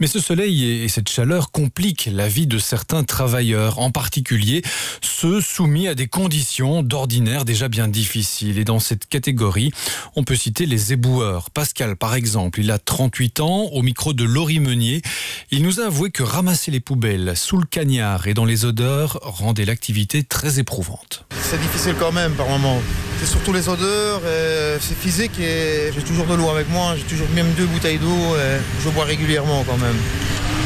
Mais ce soleil et cette chaleur compliquent la vie de certains travailleurs, en particulier ceux soumis à des conditions d'ordinaire déjà bien difficiles. Et dans cette catégorie, on peut citer les éboueurs. Pascal, par exemple, il a 38 ans, au micro de Laurie Meunier. Il nous a avoué que ramasser les poubelles sous le cagnard et dans les odeurs rendait l'activité très éprouvante. C'est difficile quand même par moment. C'est surtout les odeurs, et c'est physique et j'ai toujours de l'eau avec moi, j'ai toujours même deux bouteilles d'eau et je bois régulièrement quand même.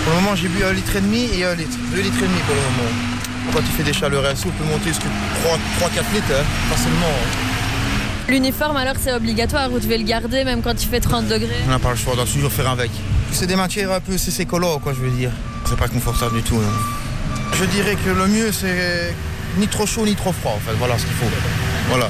Pour le moment j'ai bu un litre et demi et un litre, deux litres et demi pour le moment. Quand tu fais des chaleurs assez, on peut monter jusqu'à 3-4 litres hein, facilement. L'uniforme alors c'est obligatoire, vous devez le garder même quand il fait 30 degrés? On n'a pas le choix, on doit toujours faire avec. C'est des matières un peu, c'est quoi je veux dire. C'est pas confortable du tout. Non. Je dirais que le mieux c'est ni trop chaud ni trop froid en fait, voilà ce qu'il faut. Voilà.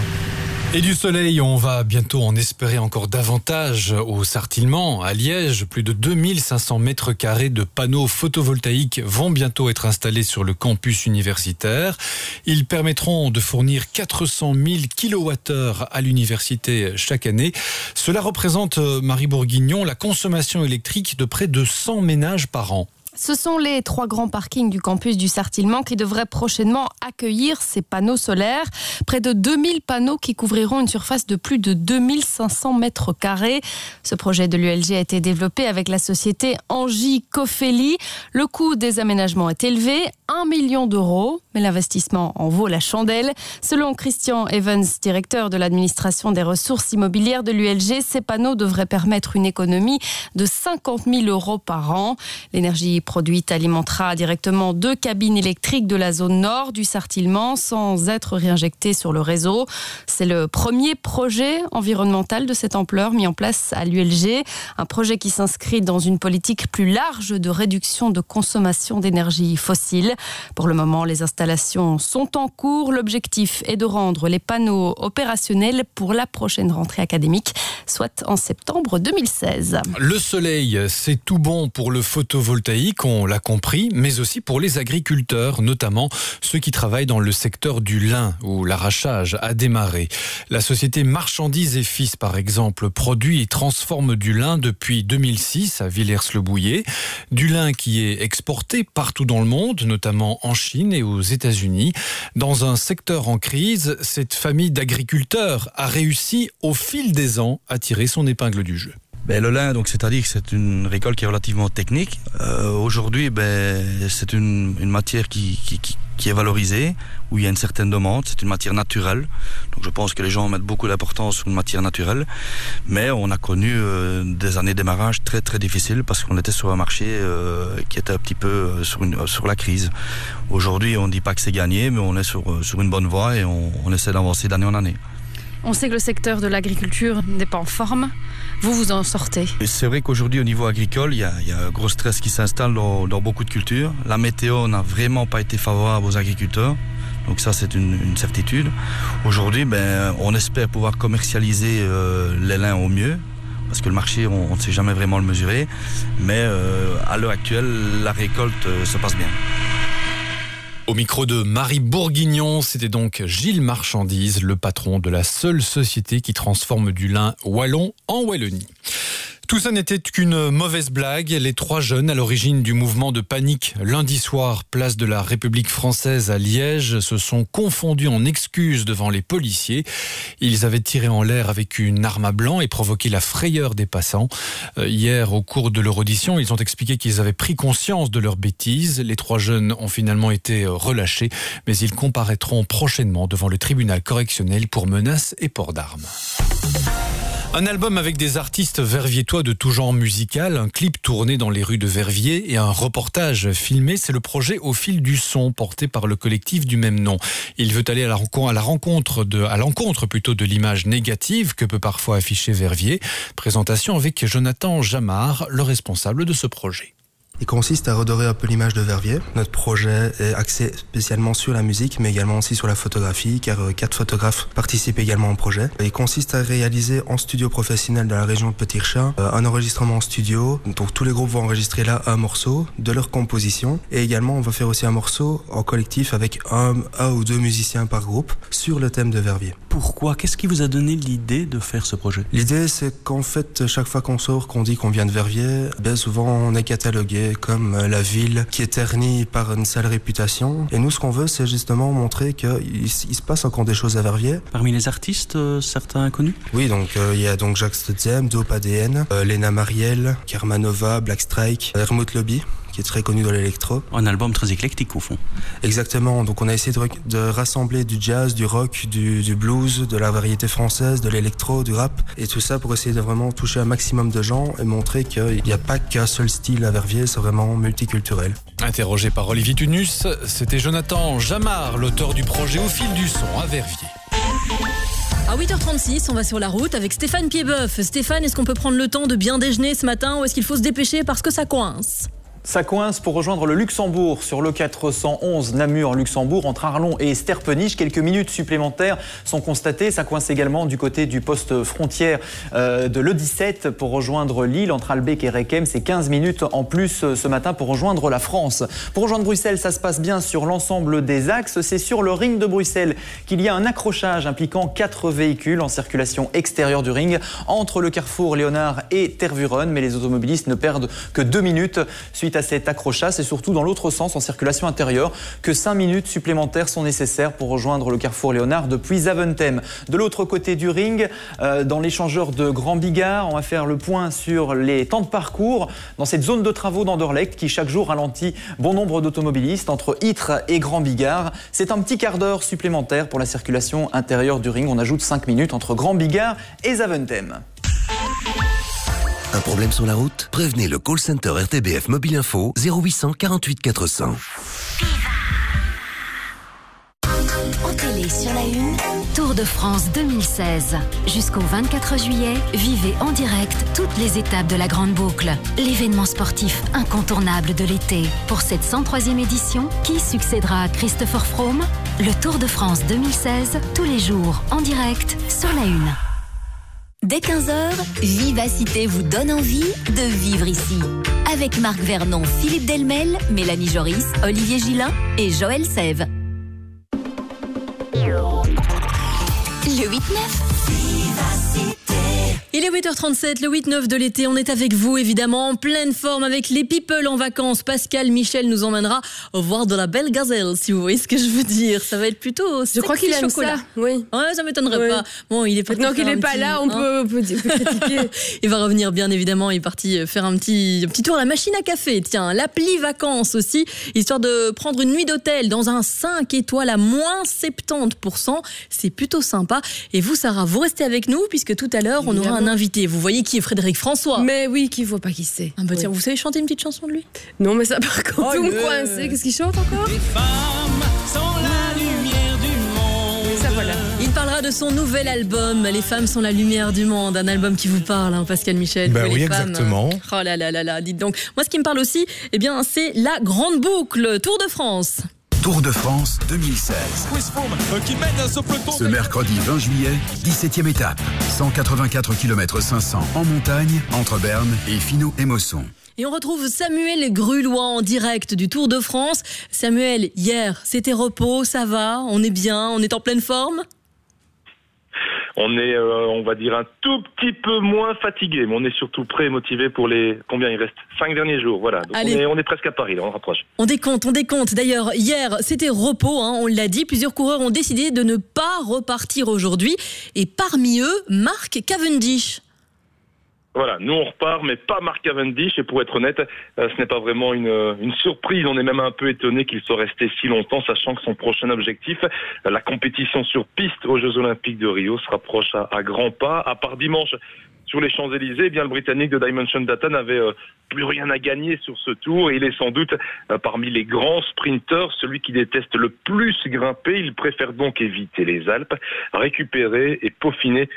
Et du soleil, on va bientôt en espérer encore davantage au Sartillement, à Liège. Plus de 2500 mètres carrés de panneaux photovoltaïques vont bientôt être installés sur le campus universitaire. Ils permettront de fournir 400 000 kWh à l'université chaque année. Cela représente, Marie Bourguignon, la consommation électrique de près de 100 ménages par an. Ce sont les trois grands parkings du campus du Sartillement qui devraient prochainement accueillir ces panneaux solaires. Près de 2000 panneaux qui couvriront une surface de plus de 2500 mètres carrés. Ce projet de l'ULG a été développé avec la société Angie Cofeli. Le coût des aménagements est élevé, 1 million d'euros, mais l'investissement en vaut la chandelle. Selon Christian Evans, directeur de l'administration des ressources immobilières de l'ULG, ces panneaux devraient permettre une économie de 50 000 euros par an. L'énergie produite alimentera directement deux cabines électriques de la zone nord du Sartillement sans être réinjectée sur le réseau. C'est le premier projet environnemental de cette ampleur mis en place à l'ULG, un projet qui s'inscrit dans une politique plus large de réduction de consommation d'énergie fossile. Pour le moment, les installations sont en cours. L'objectif est de rendre les panneaux opérationnels pour la prochaine rentrée académique, soit en septembre 2016. Le soleil, c'est tout bon pour le photovoltaïque on l'a compris, mais aussi pour les agriculteurs, notamment ceux qui travaillent dans le secteur du lin où l'arrachage a démarré. La société Marchandises et Fils, par exemple, produit et transforme du lin depuis 2006 à Villers-le-Bouillet. Du lin qui est exporté partout dans le monde, notamment en Chine et aux États-Unis. Dans un secteur en crise, cette famille d'agriculteurs a réussi au fil des ans à tirer son épingle du jeu. Ben, le lin, donc c'est-à-dire que c'est une récolte qui est relativement technique. Euh, Aujourd'hui, ben, c'est une, une, matière qui, qui, qui, est valorisée, où il y a une certaine demande. C'est une matière naturelle. Donc je pense que les gens mettent beaucoup d'importance sur une matière naturelle. Mais on a connu euh, des années de démarrage très très difficiles parce qu'on était sur un marché euh, qui était un petit peu euh, sur, une, sur la crise. Aujourd'hui, on ne dit pas que c'est gagné, mais on est sur, sur une bonne voie et on, on essaie d'avancer d'année en année. On sait que le secteur de l'agriculture n'est pas en forme. Vous, vous en sortez. C'est vrai qu'aujourd'hui, au niveau agricole, il y, a, un gros stress qui s'installe dans, beaucoup de cultures. La météo n'a vraiment pas été favorable aux agriculteurs. Donc ça, c'est une, certitude. Aujourd'hui, ben, on espère pouvoir commercialiser euh, les lins au mieux. Parce que le marché, on on ne sait jamais vraiment le mesurer. Mais euh, à l'heure actuelle, la récolte euh, se passe bien. Au micro de Marie Bourguignon, c'était donc Gilles Marchandise, le patron de la seule société qui transforme du lin wallon en Wallonie. Tout ça n'était qu'une mauvaise blague. Les trois jeunes à l'origine du mouvement de panique lundi soir, place de la République française à Liège, se sont confondus en excuses devant les policiers. Ils avaient tiré en l'air avec une arme à blanc et provoqué la frayeur des passants. Euh, Hier, au cours de leur audition, ils ont expliqué qu'ils avaient pris conscience de leurs bêtises. Les trois jeunes ont finalement été euh, relâchés, mais ils comparaîtront prochainement devant le tribunal correctionnel pour menaces et port d'armes. Un album avec des artistes verviétois de tout genre musical, un clip tourné dans les rues de Verviers et un reportage filmé, c'est le projet Au fil du son porté par le collectif du même nom. Il veut aller à la rencontre, de, à l'encontre plutôt de l'image négative que peut parfois afficher Verviers. Présentation avec Jonathan Jamard, le responsable de ce projet. Il consiste à redorer un peu l'image de Verviers. Notre projet est axé spécialement sur la musique, mais également aussi sur la photographie, car euh, quatre photographes participent également au projet. Il consiste à réaliser en studio professionnel dans la région de Petit Chat euh, un enregistrement en studio. Donc tous les groupes vont enregistrer là un morceau de leur composition, et également on va faire aussi un morceau en collectif avec un, un ou deux musiciens par groupe sur le thème de Verviers. Pourquoi? Qu'est-ce qui vous a donné l'idée de faire ce projet? L'idée, c'est qu'en fait, chaque fois qu'on sort, qu'on dit qu'on vient de Verviers, ben souvent on est catalogué comme la ville qui est ternie par une sale réputation. Et nous, ce qu'on veut, c'est justement montrer qu'il il se passe encore des choses à Verviers. Parmi les artistes, euh, certains inconnus? Oui, donc euh, il y a donc Jacques Stotzem, Dope ADN, euh, Lena Marielle, Kermanova, Black Strike, Hermut Lobby qui est très connu dans l'électro. Un album très éclectique au fond. Exactement, donc on a essayé de, rassembler du jazz, du rock, du, du blues, de la variété française, de l'électro, du rap, et tout ça pour essayer de vraiment toucher un maximum de gens et montrer qu'il n'y a pas qu'un seul style à Verviers, c'est vraiment multiculturel. Interrogé par Olivier Tunus, c'était Jonathan Jamard, l'auteur du projet Au fil du son à Verviers. À 8h36, on va sur la route avec Stéphane Piedboeuf. Stéphane, est-ce qu'on peut prendre le temps de bien déjeuner ce matin ou est-ce qu'il faut se dépêcher parce que ça coince? Ça coince pour rejoindre le Luxembourg sur le 411 Namur-Luxembourg entre Arlon et Esterpenich. Quelques minutes supplémentaires sont constatées. Ça coince également du côté du poste frontière euh, de l'E17 pour rejoindre Lille entre Albec et Requem. C'est 15 minutes en plus euh, ce matin pour rejoindre la France. Pour rejoindre Bruxelles, ça se passe bien sur l'ensemble des axes. C'est sur le ring de Bruxelles qu'il y a un accrochage impliquant quatre véhicules en circulation extérieure du ring entre le carrefour Léonard et Tervuren. Mais les automobilistes ne perdent que deux minutes suite à cet accrochage. C'est surtout dans l'autre sens, en circulation intérieure, que cinq minutes supplémentaires sont nécessaires pour rejoindre le carrefour Léonard depuis Zaventem. De l'autre côté du ring, euh, dans l'échangeur de Grand Bigard, on va faire le point sur les temps de parcours dans cette zone de travaux d'Anderlecht qui chaque jour ralentit bon nombre d'automobilistes entre Ytre et Grand Bigard. C'est un petit quart d'heure supplémentaire pour la circulation intérieure du ring. On ajoute 5 minutes entre Grand Bigard et Zaventem. Un problème sur la route? Prévenez le call center RTBF Mobile Info 0800 48 400. En télé sur la une, Tour de France 2016. Jusqu'au 24 juillet, vivez en direct toutes les étapes de la Grande Boucle. L'événement sportif incontournable de l'été. Pour cette 103e édition, qui succédera à Christopher Froome? Le Tour de France 2016, tous les jours, en direct, sur la une. Dès 15h, Vivacité vous donne envie de vivre ici. Avec Marc Vernon, Philippe Delmel, Mélanie Joris, Olivier Gillin et Joël Sève. Le 8-9. Il est 8h37, le 8-9 de l'été. On est avec vous, évidemment, en pleine forme avec les people en vacances. Pascal Michel nous emmènera voir de la belle gazelle, si vous voyez ce que je veux dire. Ça va être plutôt. Je crois qu'il aime chocolat. ça, oui. Ouais, ça m'étonnerait Oui. pas. Bon, il est parti. Maintenant qu'il faire est un pas petit- là, on hein. peut, on peut, on peut critiquer. Il va revenir bien évidemment. Il est parti faire un petit, un petit tour à la machine à café. Tiens, l'appli vacances aussi, histoire de prendre une nuit d'hôtel dans un 5 étoiles à moins 70%. C'est plutôt sympa. Et vous, Sarah, vous restez avec nous puisque tout à l'heure, on aura un invité. Vous voyez qui est Frédéric François. Mais oui, qui voit pas qui c'est. Ah bah tiens, Oui. vous savez chanter une petite chanson de lui? Non, mais ça, par contre, Oh, vous me le- coincez. Qu'est-ce qu'il chante encore? Sans la lumière du monde. Ça, voilà. Il parlera de son nouvel album. Les femmes sont la lumière du monde. Un album qui vous parle, hein, Pascal Michel. Ben oui, les femmes. exactement. Oh là là là là, dites donc. Moi, ce qui me parle aussi, eh bien, c'est la grande boucle, Tour de France. Tour de France 2016. qui mène ce mercredi 20 juillet, 17e étape. 184 km 500 en montagne entre Berne et Finot et Mosson. Et on retrouve Samuel Grulois en direct du Tour de France. Samuel, hier, c'était repos, ça va, on est bien, on est en pleine forme? On est, euh, on va dire, un tout petit peu moins fatigué, mais on est surtout prêt et motivé pour les combien il reste? Cinq derniers jours. Voilà, donc on Allez. est, on est presque à Paris, là, on rapproche. On décompte, on décompte. D'ailleurs, hier, c'était repos, hein, on l'a dit. Plusieurs coureurs ont décidé de ne pas repartir aujourd'hui. Et parmi eux, Marc Cavendish. Voilà, nous on repart, mais pas Marc Cavendish. Et pour être honnête, euh, ce n'est pas vraiment une, euh, une surprise. On est même un peu étonné qu'il soit resté si longtemps, sachant que son prochain objectif, euh, la compétition sur piste aux Jeux Olympiques de Rio, se rapproche à, grands pas. À part dimanche sur les Champs-Élysées, eh bien le Britannique de Dimension Data n'avait plus rien à gagner sur ce tour. Et il est sans doute parmi les grands sprinteurs, celui qui déteste le plus grimper. Il préfère donc éviter les Alpes, récupérer et peaufiner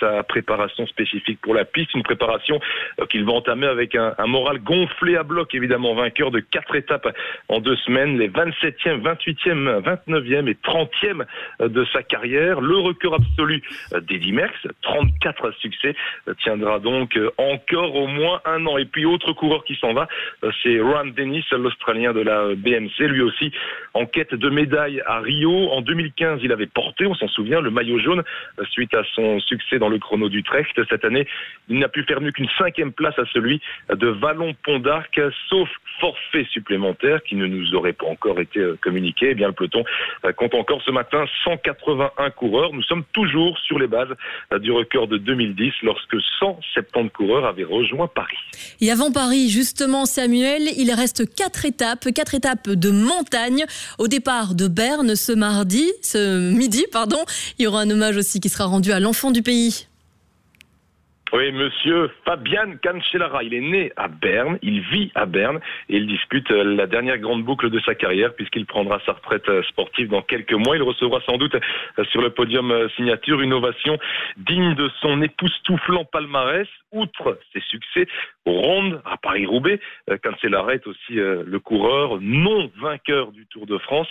sa préparation spécifique pour la piste, une préparation euh, qu'il va entamer avec un, moral gonflé à bloc, évidemment vainqueur de quatre étapes en deux semaines, les 27e, 28e, 29e et 30e euh, de sa carrière. Le record absolu euh, d'Eddie Merckx, 34 succès, euh, tiendra donc euh, encore au moins un an. Et puis autre coureur qui s'en va, euh, c'est Ron Dennis, l'Australien de la euh, BMC, lui aussi en quête de médaille à Rio. En 2015, il avait porté, on s'en souvient, le maillot jaune euh, suite à son succès dans le chrono d'Utrecht. Cette année, il n'a pu faire mieux qu'une cinquième place à celui de Vallon Pont d'Arc, sauf forfait supplémentaire qui ne nous aurait pas encore été euh, communiqué. Eh bien, le peloton euh, compte encore ce matin 181 coureurs. Nous sommes toujours sur les bases euh, du record de 2010 lorsque 170 coureurs avaient rejoint Paris. Et avant Paris, justement, Samuel, il reste quatre étapes, quatre étapes de montagne. Au départ de Berne ce mardi, ce midi, pardon, il y aura un hommage aussi qui sera rendu à l'enfant du pays. Oui, monsieur Fabian Cancellara, il est né à Berne, il vit à Berne et il dispute euh, la dernière grande boucle de sa carrière puisqu'il prendra sa retraite euh, sportive dans quelques mois. Il recevra sans doute euh, sur le podium signature une ovation digne de son époustouflant palmarès. Outre ses succès aux rondes à Paris-Roubaix, Cancellara est aussi le coureur non vainqueur du Tour de France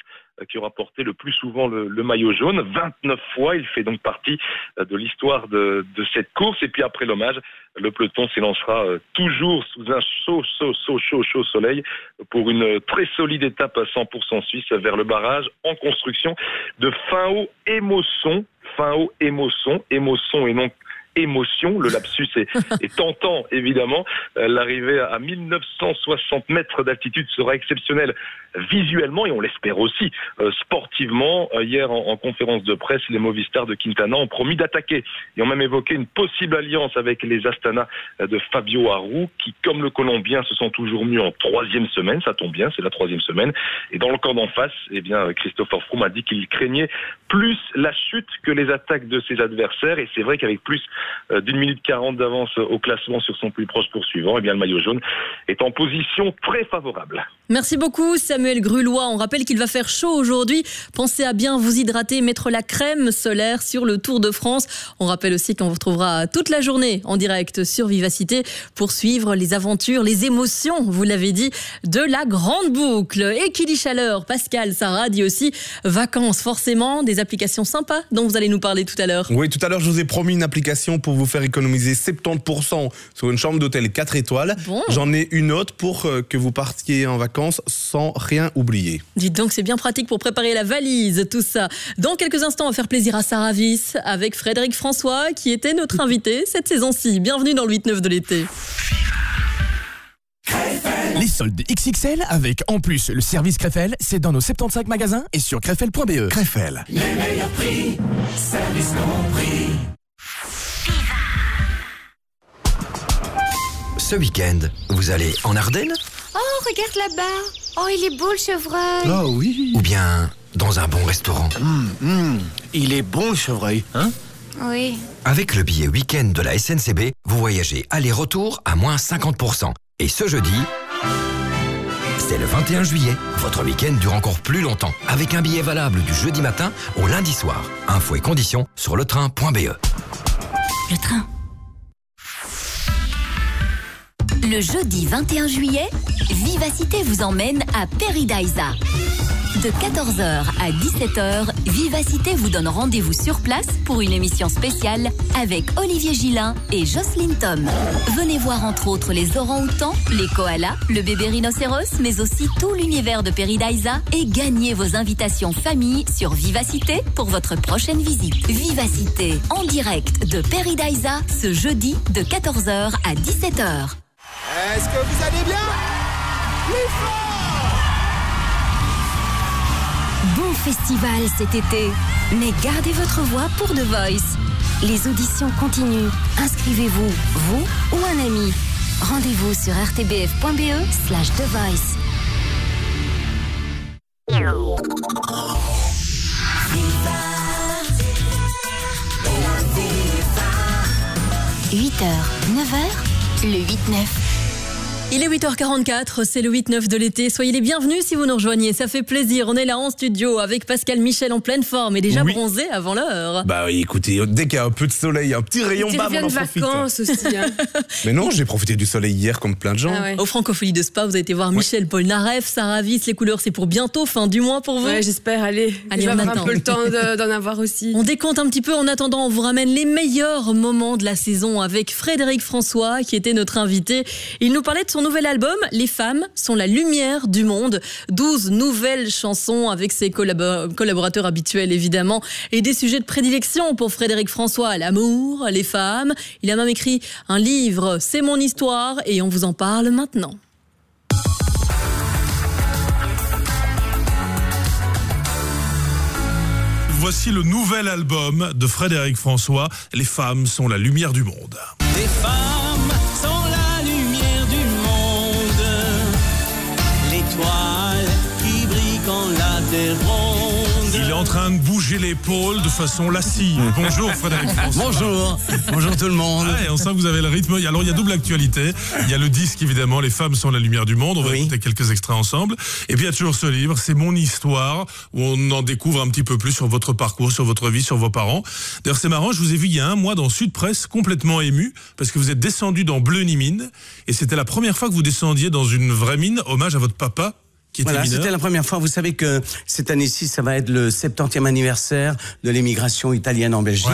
qui aura porté le plus souvent le, maillot jaune. 29 fois, il fait donc partie euh, de l'histoire de, cette course. Et puis après l'hommage, le peloton s'élancera euh, toujours sous un chaud, chaud, chaud, chaud, chaud soleil pour une très solide étape à 100% suisse vers le barrage en construction de Fin-Haut et Mosson. Fin-Haut et et non émotion. Le lapsus est, est tentant, évidemment. Euh, L'arrivée à 1960 mètres d'altitude sera exceptionnelle visuellement et on l'espère aussi euh, sportivement. Euh, hier, en, en conférence de presse, les Movistar de Quintana ont promis d'attaquer et ont même évoqué une possible alliance avec les Astana de Fabio Aru, qui, comme le Colombien, se sont toujours mis en troisième semaine. Ça tombe bien, c'est la troisième semaine. Et dans le camp d'en face, eh bien, Christopher Froome a dit qu'il craignait plus la chute que les attaques de ses adversaires. Et c'est vrai qu'avec plus d'une minute quarante d'avance au classement sur son plus proche poursuivant, eh le maillot jaune est en position très favorable. Merci beaucoup Samuel Grulois. On rappelle qu'il va faire chaud aujourd'hui. Pensez à bien vous hydrater, mettre la crème solaire sur le Tour de France. On rappelle aussi qu'on vous retrouvera toute la journée en direct sur Vivacité pour suivre les aventures, les émotions, vous l'avez dit, de la grande boucle. Et qui dit chaleur, Pascal, Sarah dit aussi vacances, forcément, des applications sympas dont vous allez nous parler tout à l'heure. Oui, tout à l'heure, je vous ai promis une application pour vous faire économiser 70% sur une chambre d'hôtel 4 étoiles. Bon. J'en ai une autre pour euh, que vous partiez en vacances sans rien oublier. Dites donc, c'est bien pratique pour préparer la valise, tout ça. Dans quelques instants, on va faire plaisir à Sarah Viss avec Frédéric François, qui était notre invité cette saison-ci. Bienvenue dans le 8-9 de l'été. Les soldes XXL avec en plus le service Crefel, c'est dans nos 75 magasins et sur crefel.be. Crefel. Les meilleurs prix, service compris. Ce week-end, vous allez en Ardennes? Oh, regarde là-bas. Oh, il est beau le chevreuil. Oh oui Ou bien dans un bon restaurant Il est bon le chevreuil, hein? Oui. Avec le billet week-end de la SNCB, vous voyagez aller-retour à moins 50%. Et ce jeudi, C'est le 21 juillet. Votre week-end dure encore plus longtemps. Avec un billet valable du jeudi matin au lundi soir. Infos et conditions sur letrain.be. Le train. Le jeudi 21 juillet, Vivacité vous emmène à Peridaisa. De 14h à 17h, Vivacité vous donne rendez-vous sur place pour une émission spéciale avec Olivier Gillin et Jocelyne Tom. Venez voir entre autres les orang-outans, les koalas, le bébé rhinocéros, mais aussi tout l'univers de Peridaisa et gagnez vos invitations famille sur Vivacité pour votre prochaine visite. Vivacité en direct de Peridaisa ce jeudi de 14h à 17h. Est-ce que vous allez bien? Plus Bon festival cet été, mais gardez votre voix pour The Voice. Les auditions continuent. Inscrivez-vous, vous ou un ami. Rendez-vous sur rtbf.be slash The Voice. 8h, 9h, le 8-9. Il est 8h44, c'est le 8-9 de l'été. Soyez les bienvenus si vous nous rejoignez, ça fait plaisir. On est là en studio avec Pascal Michel en pleine forme et déjà Oui. bronzé avant l'heure. Bah oui, écoutez, dès qu'il y a un peu de soleil, un petit rayon, bam, on en de profite. vacances aussi, hein. Mais non, j'ai profité du soleil hier comme plein de gens. Au Francophonie de Spa, vous avez été voir Michel Polnareff, Sarah Viss, les couleurs, c'est pour bientôt, fin du mois pour vous. Ouais, j'espère, allez. Allez, on avoir attend. un peu le temps de- d'en avoir aussi. On décompte un petit peu. En attendant, on vous ramène les meilleurs moments de la saison avec Frédéric François, qui était notre invité. Il nous parlait de son nouvel album, Les femmes sont la lumière du monde. 12 nouvelles chansons avec ses collabo- collaborateurs habituels, évidemment, et des sujets de prédilection pour Frédéric François. L'amour, les femmes. Il a même écrit un livre, C'est mon histoire, et on vous en parle maintenant. Voici le nouvel album de Frédéric François, Les femmes sont la lumière du monde. Les femmes train de bouger l'épaule de façon lascive. Bonjour Frédéric François. Bonjour. Bonjour tout le monde. Ah, et on sent que vous avez le rythme. Alors il y a double actualité. Il y a le disque évidemment, Les femmes sont la lumière du monde. On va écouter quelques extraits ensemble. Et puis il y a toujours ce livre, c'est mon histoire, où on en découvre un petit peu plus sur votre parcours, sur votre vie, sur vos parents. D'ailleurs c'est marrant, je vous ai vu il y a un mois dans Sud Presse complètement ému parce que vous êtes descendu dans Bleuny Mine et c'était la première fois que vous descendiez dans une vraie mine, hommage à votre papa qui était Voilà, c'était la première fois. Vous savez que cette année-ci, ça va être le 70e anniversaire de l'émigration italienne en Belgique.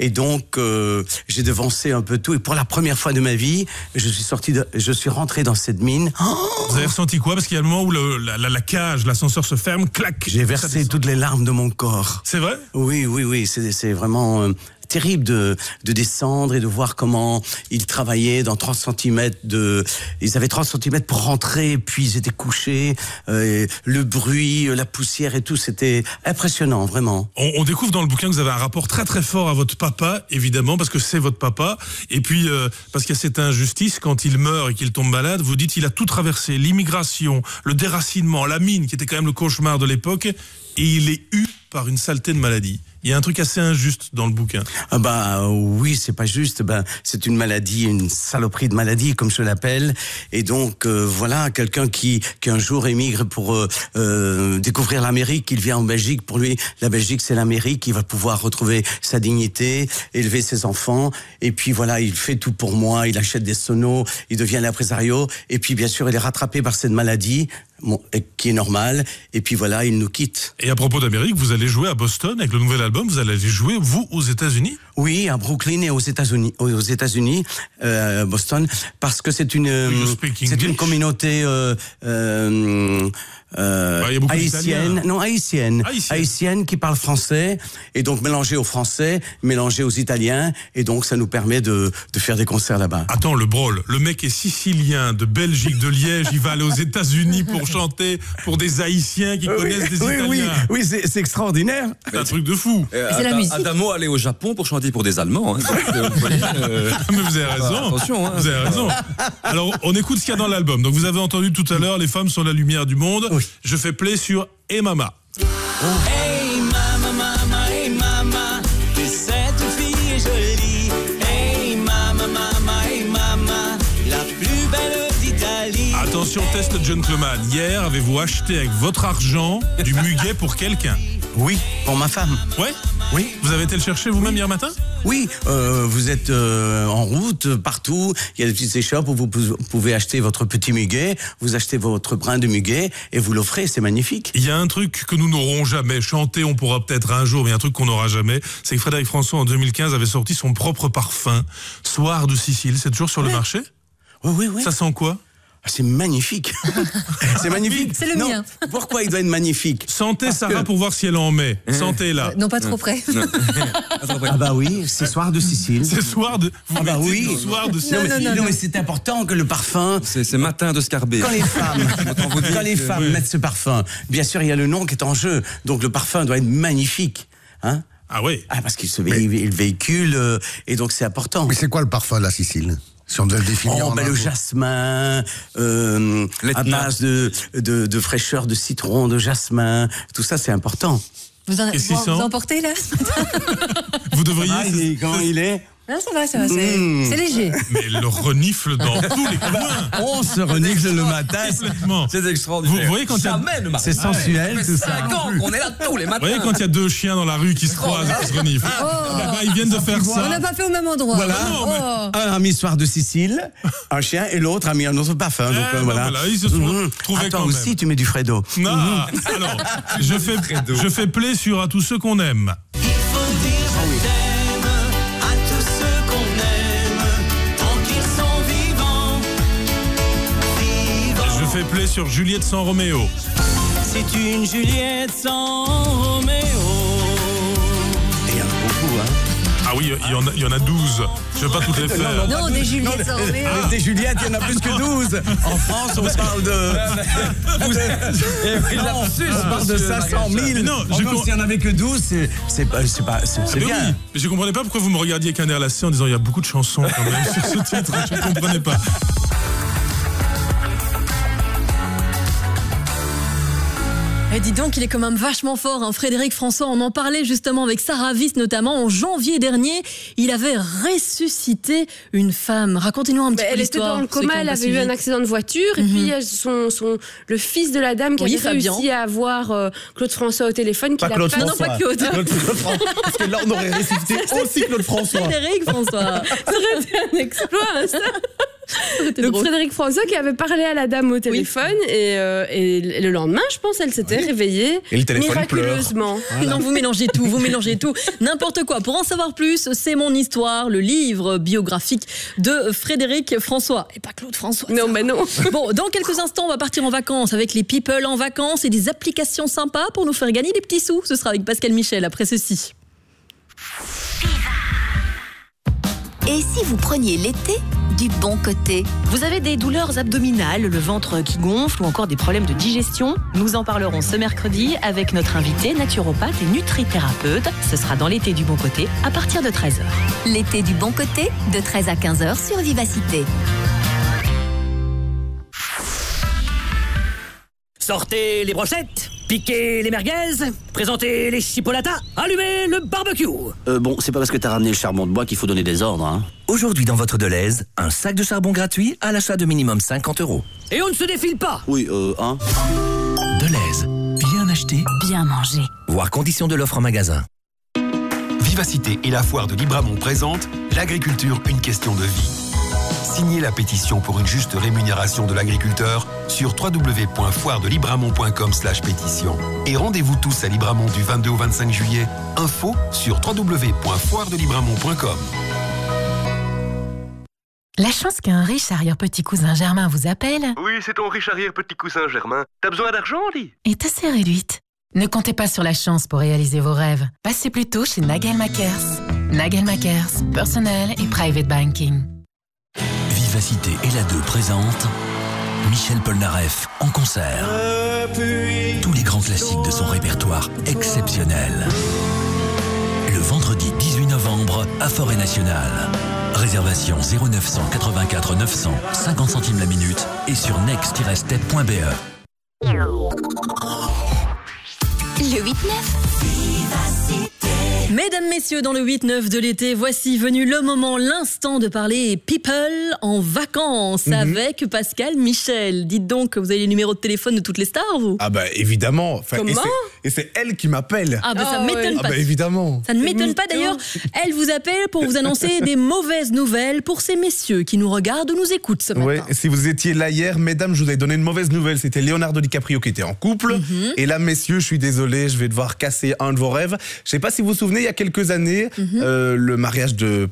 Et donc, euh, j'ai devancé un peu tout. Et pour la première fois de ma vie, je suis sorti, de, je suis rentré dans cette mine. Vous avez ressenti quoi? Parce qu'il y a le moment où le- la, la- la cage, l'ascenseur se ferme, clac. J'ai versé toutes les larmes de mon corps. C'est vrai? Oui, oui, oui. C'est c'est vraiment euh, terrible de, de descendre et de voir comment ils travaillaient dans 30 cm de... Ils avaient 30 cm pour rentrer, puis ils étaient couchés. euh, le bruit, euh, la poussière et tout, c'était impressionnant, vraiment. On, on découvre dans le bouquin que vous avez un rapport très très fort à votre papa, évidemment, parce que c'est votre papa. Et puis, euh, parce qu'il y a cette injustice, quand il meurt et qu'il tombe malade, vous dites il a tout traversé, l'immigration, le déracinement, la mine, qui était quand même le cauchemar de l'époque, et il est eu par une saleté de maladie. Il y a un truc assez injuste dans le bouquin. Ah bah oui, c'est pas juste. Ben c'est une maladie, une saloperie de maladie, comme je l'appelle. Et donc euh, voilà, quelqu'un qui qui un jour émigre pour euh, euh, découvrir l'Amérique, il vient en Belgique. Pour lui, la Belgique c'est l'Amérique. Il va pouvoir retrouver sa dignité, élever ses enfants. Et puis voilà, il fait tout pour moi. Il achète des sonos, il devient l'impresario. Et puis bien sûr, il est rattrapé par cette maladie, bon, qui est normale. Et puis voilà, il nous quitte. Et à propos d'Amérique, vous allez jouer à Boston avec le nouvel album. Vous allez jouer, vous, aux États-Unis? Oui, à Brooklyn et aux États-Unis, aux États-Unis, euh, Boston, parce que c'est une c'est une communauté euh, euh, euh, Bah, il y a beaucoup haïtienne, non haïtienne, Haïtienne. haïtienne qui parle français et donc mélangée au français, mélangée aux Italiens et donc ça nous permet de de faire des concerts là-bas. Attends, le brol. Le mec est sicilien, de Belgique, de Liège. Il va aller aux États-Unis pour chanter pour des Haïtiens qui Oui, connaissent des oui, Italiens. oui, oui, c'est c'est extraordinaire. C'est un truc de fou. C'est la musique. Adamo allait au Japon pour chanter pour des Allemands. hein. Donc, euh, vous voyez, euh, Mais vous avez raison. Attention, hein. Vous avez raison. Alors, on écoute ce qu'il y a dans l'album. Donc, vous avez entendu tout à l'heure, les femmes sont la lumière du monde. Je fais play sur Et Mama. Hey Attention, test gentleman. Hier, avez-vous acheté avec votre argent du muguet pour quelqu'un? Oui, pour ma femme. Ouais? Oui. Vous avez été le chercher vous-même hier matin? Oui, euh, vous êtes euh, en route euh, partout. Il y a des petites échoppes où vous pou- pouvez acheter votre petit muguet. Vous achetez votre brin de muguet et vous l'offrez. C'est magnifique. Il y a un truc que nous n'aurons jamais. Chanter, on pourra peut-être un jour, mais un truc qu'on n'aura jamais. C'est que Frédéric François, en 2015, avait sorti son propre parfum, Soir de Sicile. C'est toujours sur le marché? Oui, oui, oui. Ça sent quoi? C'est magnifique. c'est magnifique. C'est le Non, mien. Pourquoi il doit être magnifique Sentez Parce Sarah que- pour voir si elle en met. Sentez-la. Non, pas trop près. Ah bah oui, c'est soir de Sicile. C'est soir de. Vous Ah bah oui. soir de Non, Sicile. mais, non, non, non. mais c'est important que le parfum. C'est matin de Scarbet. Quand les femmes, quand les femmes oui. mettent ce parfum, bien sûr, il y a le nom qui est en jeu. Donc le parfum doit être magnifique. Hein Ah oui. ah, parce qu'il se il véhicule, euh, et donc c'est important. Mais c'est quoi le parfum de la Sicile? Si on devait le définir Oh, en ben le jasmin, euh, à base de, de, de fraîcheur de citron, de jasmin, tout ça c'est important. Vous en, vous, vous en portez là Vous devriez. Ah, il est- comment il est Non, ça va, ça va. C'est Mmh. c'est léger. Mais le renifle dans tous les coins. On se renifle le matin. Complètement. C'est Vous, extraordinaire. vous voyez quand il y a, Jamais le matin. C'est sensuel Ça fait tout ça. cinq ans qu'on est là tous les vous matins. voyez quand il y a deux chiens dans la rue qui se croisent et qui se reniflent. Oh. Bah, ils viennent de faire On ça. n'a pas fait au même endroit. Voilà. Oh. Un a mis soir de Sicile, un chien, et l'autre a mis un autre parfum. Donc Ah, euh, voilà. voilà, ils se sont Mhm. trouvés Ah, toi quand même. aussi, tu mets du Fredo. Non, alors, je fais, je fais plaisir à tous ceux qu'on aime. Plaisir sur Juliette sans Roméo. C'est une Juliette sans Roméo. Et il y en a beaucoup, hein. Ah oui, il y en a, il y en a 12. Je vais pas toutes les faire. Non, des Juliette sans Roméo. Des Juliettes, il y en a plus que 12. En France, on parle de. Non, on parle de 500 000. Mais non, je Encore s'il n'y en avait que 12, c'est c'est pas. C'est Mais bien. oui, mais je comprenais pas pourquoi vous me regardiez avec un air lassé en disant il y a beaucoup de chansons quand même sur ce titre. Je ne comprenais pas. Et dis donc, il est quand même vachement fort, hein. Frédéric François. On en parlait justement avec Sarah Viss, notamment en janvier dernier. Il avait ressuscité une femme. Racontez-nous un petit Mais peu elle était dans le qui coma, elle pas avait eu un accident de voiture et puis il y a son, son, le fils de la dame qui Oui, avait réussi à avoir euh, Claude François au téléphone. Pas qu'il a Claude pas- non, François. pas Claude. Claude François. Parce que là, on aurait ressuscité aussi Claude François. Frédéric François. Ça aurait été un exploit, hein, ça. Donc drôle. Frédéric François qui avait parlé à la dame au téléphone et, euh, et le lendemain, je pense, elle s'était réveillée Et le miraculeusement. Non, vous mélangez tout, vous mélangez tout. N'importe quoi. Pour en savoir plus, c'est mon histoire, le livre biographique de Frédéric François. Et pas Claude François. Non, mais non. Bon, dans quelques instants, on va partir en vacances avec les people en vacances et des applications sympas pour nous faire gagner des petits sous. Ce sera avec Pascal Michel après ceci. Et si vous preniez l'été du bon côté Vous avez des douleurs abdominales, le ventre qui gonfle ou encore des problèmes de digestion Nous en parlerons ce mercredi avec notre invité naturopathe et nutrithérapeute. Ce sera dans l'été du bon côté à partir de 13h. L'été du bon côté, de 13 à 15h sur Vivacité. Sortez les brochettes, piquez les merguez, présentez les chipolatas, allumez le barbecue. Euh, bon, c'est pas parce que t'as ramené le charbon de bois qu'il faut donner des ordres, hein. Aujourd'hui, dans votre Deleuze, un sac de charbon gratuit à l'achat de minimum 50 euros. Et on ne se défile pas. Oui, euh, hein. Deleuze, bien acheté, bien mangé. Voir conditions de l'offre en magasin. Vivacité et la foire de Libramont présentent L'agriculture, une question de vie. Signez la pétition pour une juste rémunération de l'agriculteur sur www.foiredelibramont.com pétition. Et rendez-vous tous à Libramont du 22 au 25 juillet. Info sur www.foiredelibramont.com. La chance qu'un riche arrière-petit cousin Germain vous appelle Oui, c'est ton riche arrière-petit cousin Germain. T'as besoin d'argent, dit est assez réduite. Ne comptez pas sur la chance pour réaliser vos rêves. Passez plutôt chez Nagel Makers. Nagel Makers, personnel et private banking. Vivacité et la 2 présente Michel Polnareff en concert. Tous les grands classiques de son répertoire exceptionnel. Le vendredi 18 novembre à Forêt Nationale. Réservation 0900 84 900 50 centimes la minute et sur next-step.be. Le 8-9. Mesdames, messieurs, dans le 8-9 de l'été, voici venu le moment, l'instant de parler people en vacances Mhm. avec Pascal Michel. Dites donc que vous avez les numéros de téléphone de toutes les stars, vous Ah bah évidemment. Enfin, Comment? Et c'est elle qui m'appelle. Ah bah ça m'étonne Ah pas. bah évidemment. Ça ne m'étonne pas d'ailleurs. Elle vous appelle pour vous annoncer des mauvaises nouvelles pour ces messieurs qui nous regardent ou nous écoutent ce matin. Ouais, si vous étiez là hier, mesdames, je vous ai donné une mauvaise nouvelle. C'était Leonardo DiCaprio qui était en couple. Mhm. Et là, messieurs, je suis désolé, je vais devoir casser un de vos rêves. Je sais pas si vous vous souvenez, il y a quelques années, euh, le mariage de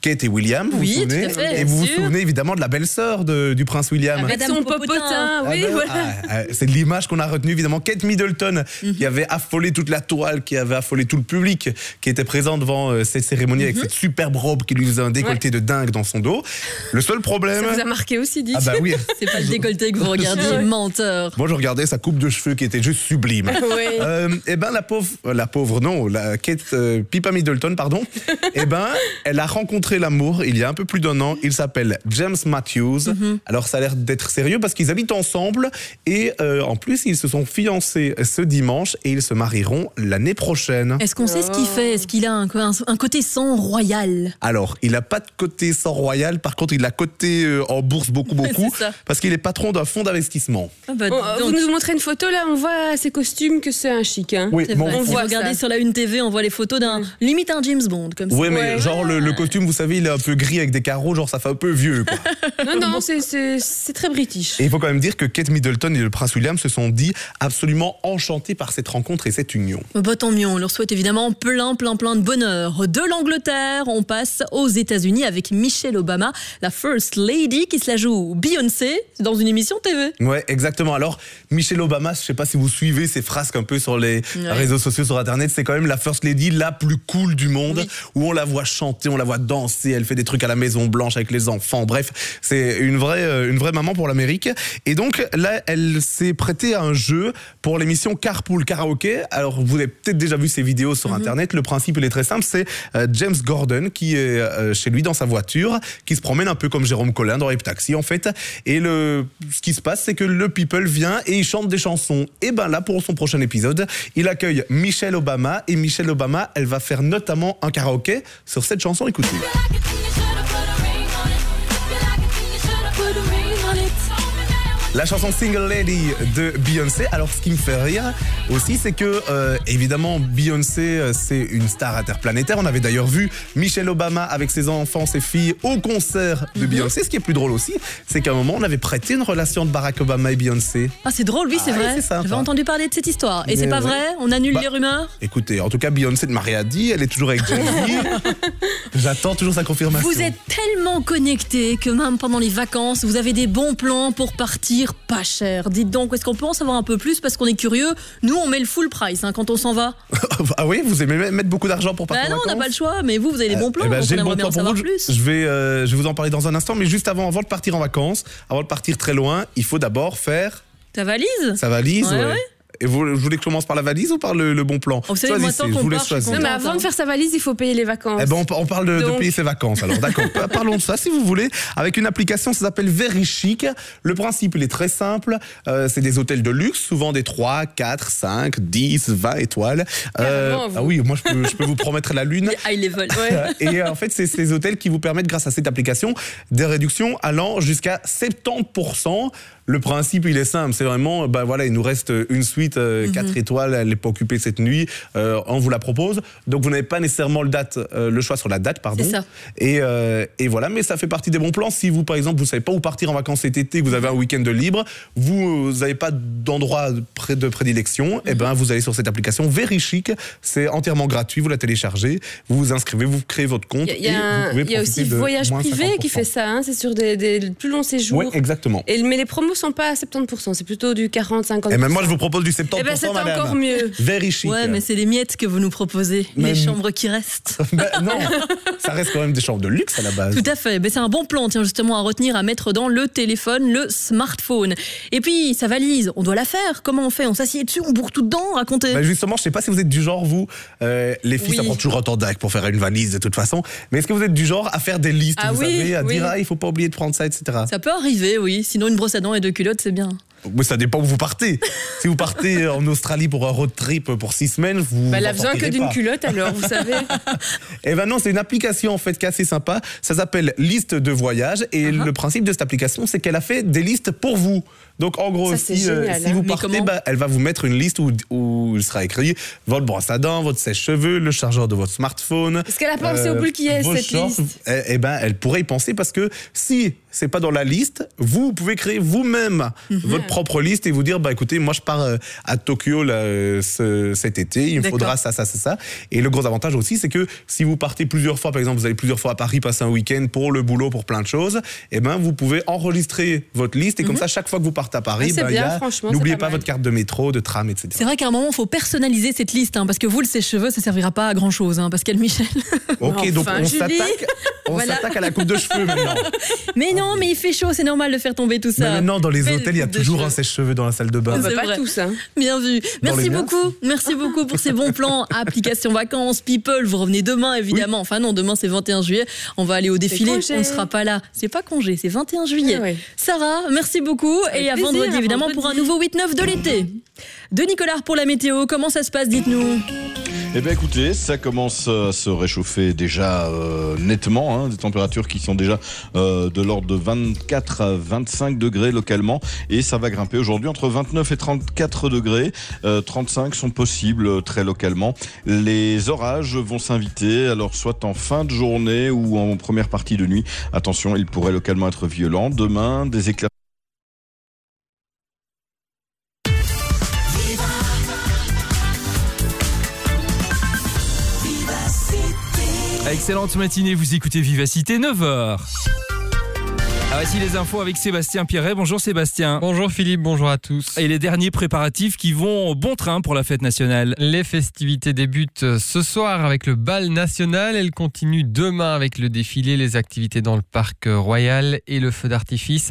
Kate et William. Vous Mhm. Oui, vous souvenez tout à fait, Et vous vous souvenez évidemment de la belle-sœur du prince William. Avec son popotin, oui, Ah ben, voilà. ah, ah, c'est l'image qu'on a retenue évidemment. Kate Middleton, Mhm. qui avait affolé toute la toile, qui avait affolé tout le public, qui était présent devant euh, cette cérémonie Mhm. avec cette superbe robe qui lui faisait un décolleté de dingue dans son dos. Le seul problème. Ça vous a marqué aussi, dit Ah bah oui. C'est pas le décolleté que vous regardiez, Ouais. menteur. Moi, je regardais sa coupe de cheveux qui était juste sublime. Oui. Euh, eh ben, la pauvre, euh, la pauvre, non, la Kate euh, Pippa Middleton, pardon. eh ben, elle a rencontré l'amour il y a un peu plus d'un an. Il s'appelle James Matthews. Mhm. Alors, ça a l'air d'être sérieux parce qu'ils habitent ensemble et euh, en plus, ils se sont fiancés ce dimanche et ils se marieront l'année prochaine. Est-ce qu'on sait ce qu'il fait? Est-ce qu'il a un, un- un côté sang royal? Alors, il n'a pas de côté sans royal, par contre, il a côté euh, en bourse beaucoup, beaucoup, parce qu'il est patron d'un fonds d'investissement. Ah bah, dis vous nous montrez une photo là, on voit ses costumes que c'est un chic. Hein. Oui, bon, on voit vous regardez ça. sur la une TV, on voit les photos d'un limite un James Bond comme ça. Oui, mais genre le, le costume, vous savez, il est un peu gris avec des carreaux, genre ça fait un peu vieux. Quoi. Non, non, c'est- très british. Et il faut quand même dire que Kate Middleton et le prince William se sont dit absolument enchantés par cette rencontre et cette union. Bah, tant mieux, on leur souhaite évidemment plein, plein, plein de bonheur. De l'Angleterre, on passe aux États-Unis avec Michelle Obama, la First Lady qui se la joue Beyoncé dans une émission TV. Ouais, exactement. Alors, Michelle Obama, je sais pas si vous suivez ses frasques un peu sur les Ouais. réseaux sociaux, sur Internet, c'est quand même la First Lady la plus cool du monde, où on la voit chanter, on la voit danser, elle fait des trucs à la Maison Blanche avec les enfants. Bref, c'est une vraie, euh, une vraie maman pour l'Amérique. Et donc, là, elle s'est prêtée à un jeu pour l'émission Carpool Karaoke. Alors, vous avez peut-être déjà vu ces vidéos sur Internet. Le principe, il est très simple. C'est euh, James Gordon qui est euh, chez lui dans sa voiture, qui se promène un peu comme Jérôme Collin dans les taxis, en fait. Et le, ce qui se passe, c'est que le people vient et il chante des chansons. Et ben là, pour son prochain épisode, il accueille Michelle Obama. Et Michelle Obama, elle va faire notamment un karaoké sur cette chanson. Écoutez. frequency. La chanson Single Lady de Beyoncé. Alors, ce qui me fait rire aussi, c'est que, euh, évidemment, Beyoncé, euh, c'est une star interplanétaire. On avait d'ailleurs vu Michelle Obama avec ses enfants, ses filles, au concert de Beyoncé. Ce qui est plus drôle aussi, c'est qu'à un moment, on avait prêté une relation de Barack Obama et Beyoncé. Ah, c'est drôle, oui, c'est Ah, vrai. J'avais entendu parler de cette histoire. Et c'est pas ouais. vrai? On annule Bah, les rumeurs? Écoutez, en tout cas, Beyoncé de Marie a dit, elle est toujours avec Jay-Z. J'attends toujours sa confirmation. Vous êtes tellement connectés que même pendant les vacances, vous avez des bons plans pour partir pas cher. Dites donc, est-ce qu'on peut en savoir un peu plus parce qu'on est curieux Nous, on met le full price hein, quand on s'en va. ah oui, vous aimez mettre beaucoup d'argent pour Bah partir en non, on n'a pas le choix, mais vous, vous avez des bons plans. Eh ben, donc j'ai bon plan en pour savoir vous. plus. Je vais, euh, je vais vous en parler dans un instant, mais juste avant, avant de partir en vacances, avant de partir très loin, il faut d'abord faire Ta valise? Sa valise. Ouais, ouais. ouais. Et vous, vous voulez que je commence par la valise ou par le, le bon plan Vous savez, moi, Choisissez, tant je qu'on vous laisse part, je. Non, mais avant de faire sa valise, il faut payer les vacances. Eh ben, on, on parle de, payer ses vacances. Alors, d'accord. Pa- Parlons de ça, si vous voulez. Avec une application, ça s'appelle Very Chic. Le principe, il est très simple. Euh, c'est des hôtels de luxe, souvent des 3, 4, 5, 10, 20 étoiles. Euh, ah oui, moi, je peux, je peux vous promettre la lune. High level. Et euh, en fait, c'est ces hôtels qui vous permettent, grâce à cette application, des réductions allant jusqu'à 70%. Le principe, il est simple. C'est vraiment, ben voilà, il nous reste une suite euh, Mhm. 4 étoiles, elle n'est pas occupée cette nuit. Euh, on vous la propose. Donc, vous n'avez pas nécessairement le, date, euh, le choix sur la date, pardon. C'est ça. Et, euh, et voilà, mais ça fait partie des bons plans. Si vous, par exemple, vous savez pas où partir en vacances cet été, que vous avez un week-end de libre, vous n'avez pas d'endroit près de prédilection, et ben vous allez sur cette application Very Chic. C'est entièrement gratuit. Vous la téléchargez, vous vous inscrivez, vous créez votre compte. Il y a, et un- y aussi Voyage Privé 50%. qui fait ça, hein, c'est sur des, des plus longs séjours. Oui, exactement. Et, mais les promos sont pas à 70%, c'est plutôt du 40-50%. Et même moi, je vous propose du 70%, Eh ben, c'est encore mieux. Very chic. Ouais, mais c'est les miettes que vous nous proposez, Mais- les chambres qui restent. Ben, non, ça reste quand même des chambres de luxe à la base. Tout à fait. Ben, c'est un bon plan, tiens, justement, à retenir, à mettre dans le téléphone, le smartphone. Et puis, sa valise, on doit la faire. Comment on fait? On s'assied dessus, on bourre tout dedans, racontez. Ben justement, je sais pas si vous êtes du genre, vous, euh, les filles, ça Oui. prend toujours un temps d'acte pour faire une valise de toute façon, mais est-ce que vous êtes du genre à faire des listes, Ah vous oui, savez, à oui. dire, ah, il faut pas oublier de prendre ça, etc. Ça peut arriver, oui. Sinon, une brosse à dents et deux culottes, c'est bien. Mais ça dépend où vous partez. si vous partez en Australie pour un road trip pour six semaines, vous. Bah, elle a besoin que d'une culotte alors, vous savez. Eh ben non, c'est une application en fait qui est assez sympa. Ça s'appelle Liste de voyage et Uh-huh. le principe de cette application, c'est qu'elle a fait des listes pour vous. Donc en gros, Ça, c'est si, euh, génial, si hein. vous Mais partez, bah, elle va vous mettre une liste où, où il sera écrit votre brosse à dents, votre sèche-cheveux, le chargeur de votre smartphone. Est-ce qu'elle a pensé au bout qui est, cette shorts. liste? Eh, eh ben, elle pourrait y penser parce que si c'est pas dans la liste, vous pouvez créer vous-même Mhm. votre propre liste et vous dire bah écoutez, moi je pars euh, à Tokyo là, euh, ce- cet été, il me faudra ça, ça, ça, ça. Et le gros avantage aussi, c'est que si vous partez plusieurs fois, par exemple, vous allez plusieurs fois à Paris passer un week-end pour le boulot, pour plein de choses, eh ben vous pouvez enregistrer votre liste et comme ça, chaque fois que vous partez à Paris, Ah, c'est ben, bien, a- n'oubliez pas votre carte de métro, de tram, etc. C'est vrai qu'à un moment, il faut personnaliser cette liste, hein, parce que vous, le sèche-cheveux, ça servira pas à grand chose, hein, Pascal Michel. Ok, donc Enfin, on Julie. s'attaque, on Voilà. s'attaque à la coupe de cheveux maintenant. Mais non, mais il fait chaud, c'est normal de faire tomber tout ça. Mais maintenant, dans les hôtels, il y a toujours cheveux. un sèche-cheveux dans la salle de bain. C'est pas vrai. tous, hein. Bien vu. Dans Merci beaucoup. Merci beaucoup pour ces bons plans. Application vacances, people. Vous revenez demain, évidemment. Enfin, non, demain, c'est 21 juillet. On va aller au défilé. On ne sera pas là. C'est pas congé, c'est 21 juillet. Ah ouais. Sarah, merci beaucoup. Avec Et à plaisir, vendredi, évidemment, pour un nouveau 8-9 de l'été. De Nicolas pour la météo. Comment ça se passe, dites-nous? Eh bien écoutez, ça commence à se réchauffer déjà euh, nettement, hein, des températures qui sont déjà euh, de l'ordre de 24 à 25 degrés localement et ça va grimper aujourd'hui entre 29 et 34 degrés. Euh, 35 sont possibles euh, très localement. Les orages vont s'inviter, alors soit en fin de journée ou en première partie de nuit. Attention, ils pourraient localement être violents. Demain, des éclairs Excellente matinée, vous écoutez Vivacité 9h. Ah, voici les infos avec Sébastien Pierret. Bonjour Sébastien. Bonjour Philippe, bonjour à tous. Et les derniers préparatifs qui vont au bon train pour la fête nationale. Les festivités débutent ce soir avec le bal national. Elles continuent demain avec le défilé, les activités dans le parc royal et le feu d'artifice.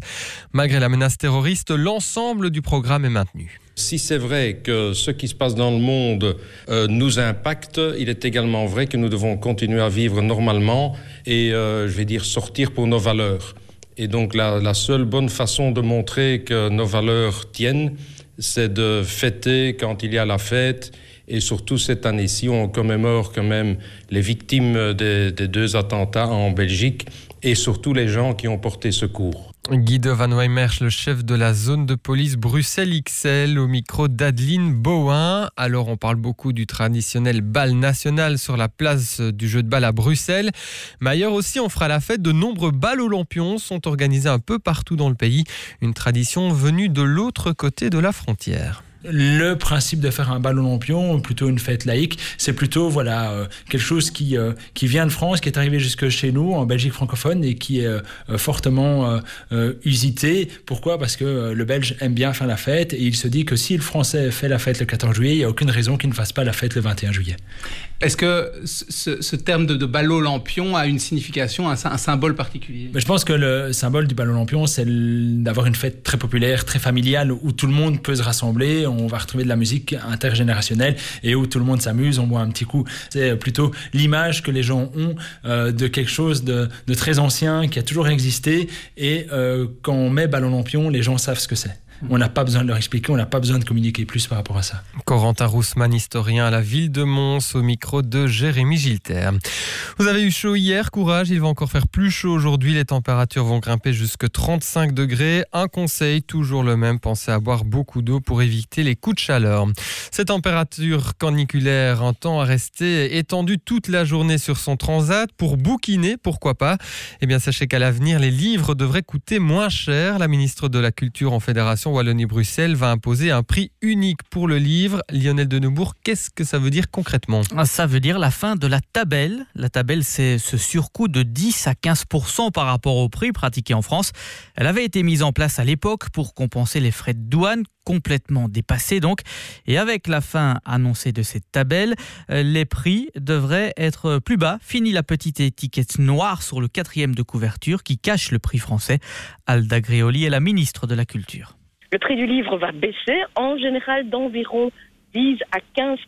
Malgré la menace terroriste, l'ensemble du programme est maintenu. Si c'est vrai que ce qui se passe dans le monde euh, nous impacte, il est également vrai que nous devons continuer à vivre normalement et, euh, je vais dire, sortir pour nos valeurs. Et donc la, seule bonne façon de montrer que nos valeurs tiennent, c'est de fêter quand il y a la fête. Et surtout cette année-ci, on commémore quand même les victimes des, des deux attentats en Belgique et surtout les gens qui ont porté secours. Guido Van Weimersch, le chef de la zone de police Bruxelles XL, au micro d'Adeline Bohin. Alors, on parle beaucoup du traditionnel bal national sur la place du jeu de balle à Bruxelles. Mais ailleurs aussi, on fera la fête. De nombreux balles olympions sont organisés un peu partout dans le pays. Une tradition venue de l'autre côté de la frontière. Le principe de faire un bal olympion, plutôt une fête laïque, c'est plutôt voilà euh, quelque chose qui euh, qui vient de France, qui est arrivé jusque chez nous en Belgique francophone et qui est euh, fortement usité. Pourquoi? Parce que le Belge aime bien faire la fête et il se dit que si le Français fait la fête le 14 juillet, il n'y a aucune raison qu'il ne fasse pas la fête le 21 juillet. Est-ce que ce, terme de, de ballot lampion a une signification, un, symbole particulier? Mais je pense que le symbole du bal olympion, c'est d'avoir une fête très populaire, très familiale, où tout le monde peut se rassembler, on va retrouver de la musique intergénérationnelle et où tout le monde s'amuse, on boit un petit coup. C'est plutôt l'image que les gens ont euh, de quelque chose de, très ancien qui a toujours existé et euh, quand on met bal olympion, les gens savent ce que c'est. On n'a pas besoin de leur expliquer, on n'a pas besoin de communiquer plus par rapport à ça. Corentin Roussman, historien à la ville de Mons, au micro de Jérémy Gilter. Vous avez eu chaud hier, courage, il va encore faire plus chaud aujourd'hui. Les températures vont grimper jusque 35 degrés. Un conseil, toujours le même, pensez à boire beaucoup d'eau pour éviter les coups de chaleur. Cette température caniculaire, un temps à rester étendue toute la journée sur son transat pour bouquiner, pourquoi pas? Eh bien, sachez qu'à l'avenir, les livres devraient coûter moins cher. La ministre de la Culture en Fédération Wallonie-Bruxelles va imposer un prix unique pour le livre. Lionel de Neubourg, qu'est-ce que ça veut dire concrètement? Ça veut dire la fin de la tabelle. La tabelle, c'est ce surcoût de 10 à 15% par rapport au prix pratiqué en France. Elle avait été mise en place à l'époque pour compenser les frais de douane complètement dépassés donc. Et avec la fin annoncée de cette tabelle, euh, les prix devraient être plus bas. Fini la petite étiquette noire sur le quatrième de couverture qui cache le prix français. Alda Grioli est la ministre de la Culture. Le prix du livre va baisser en général d'environ 10 à 15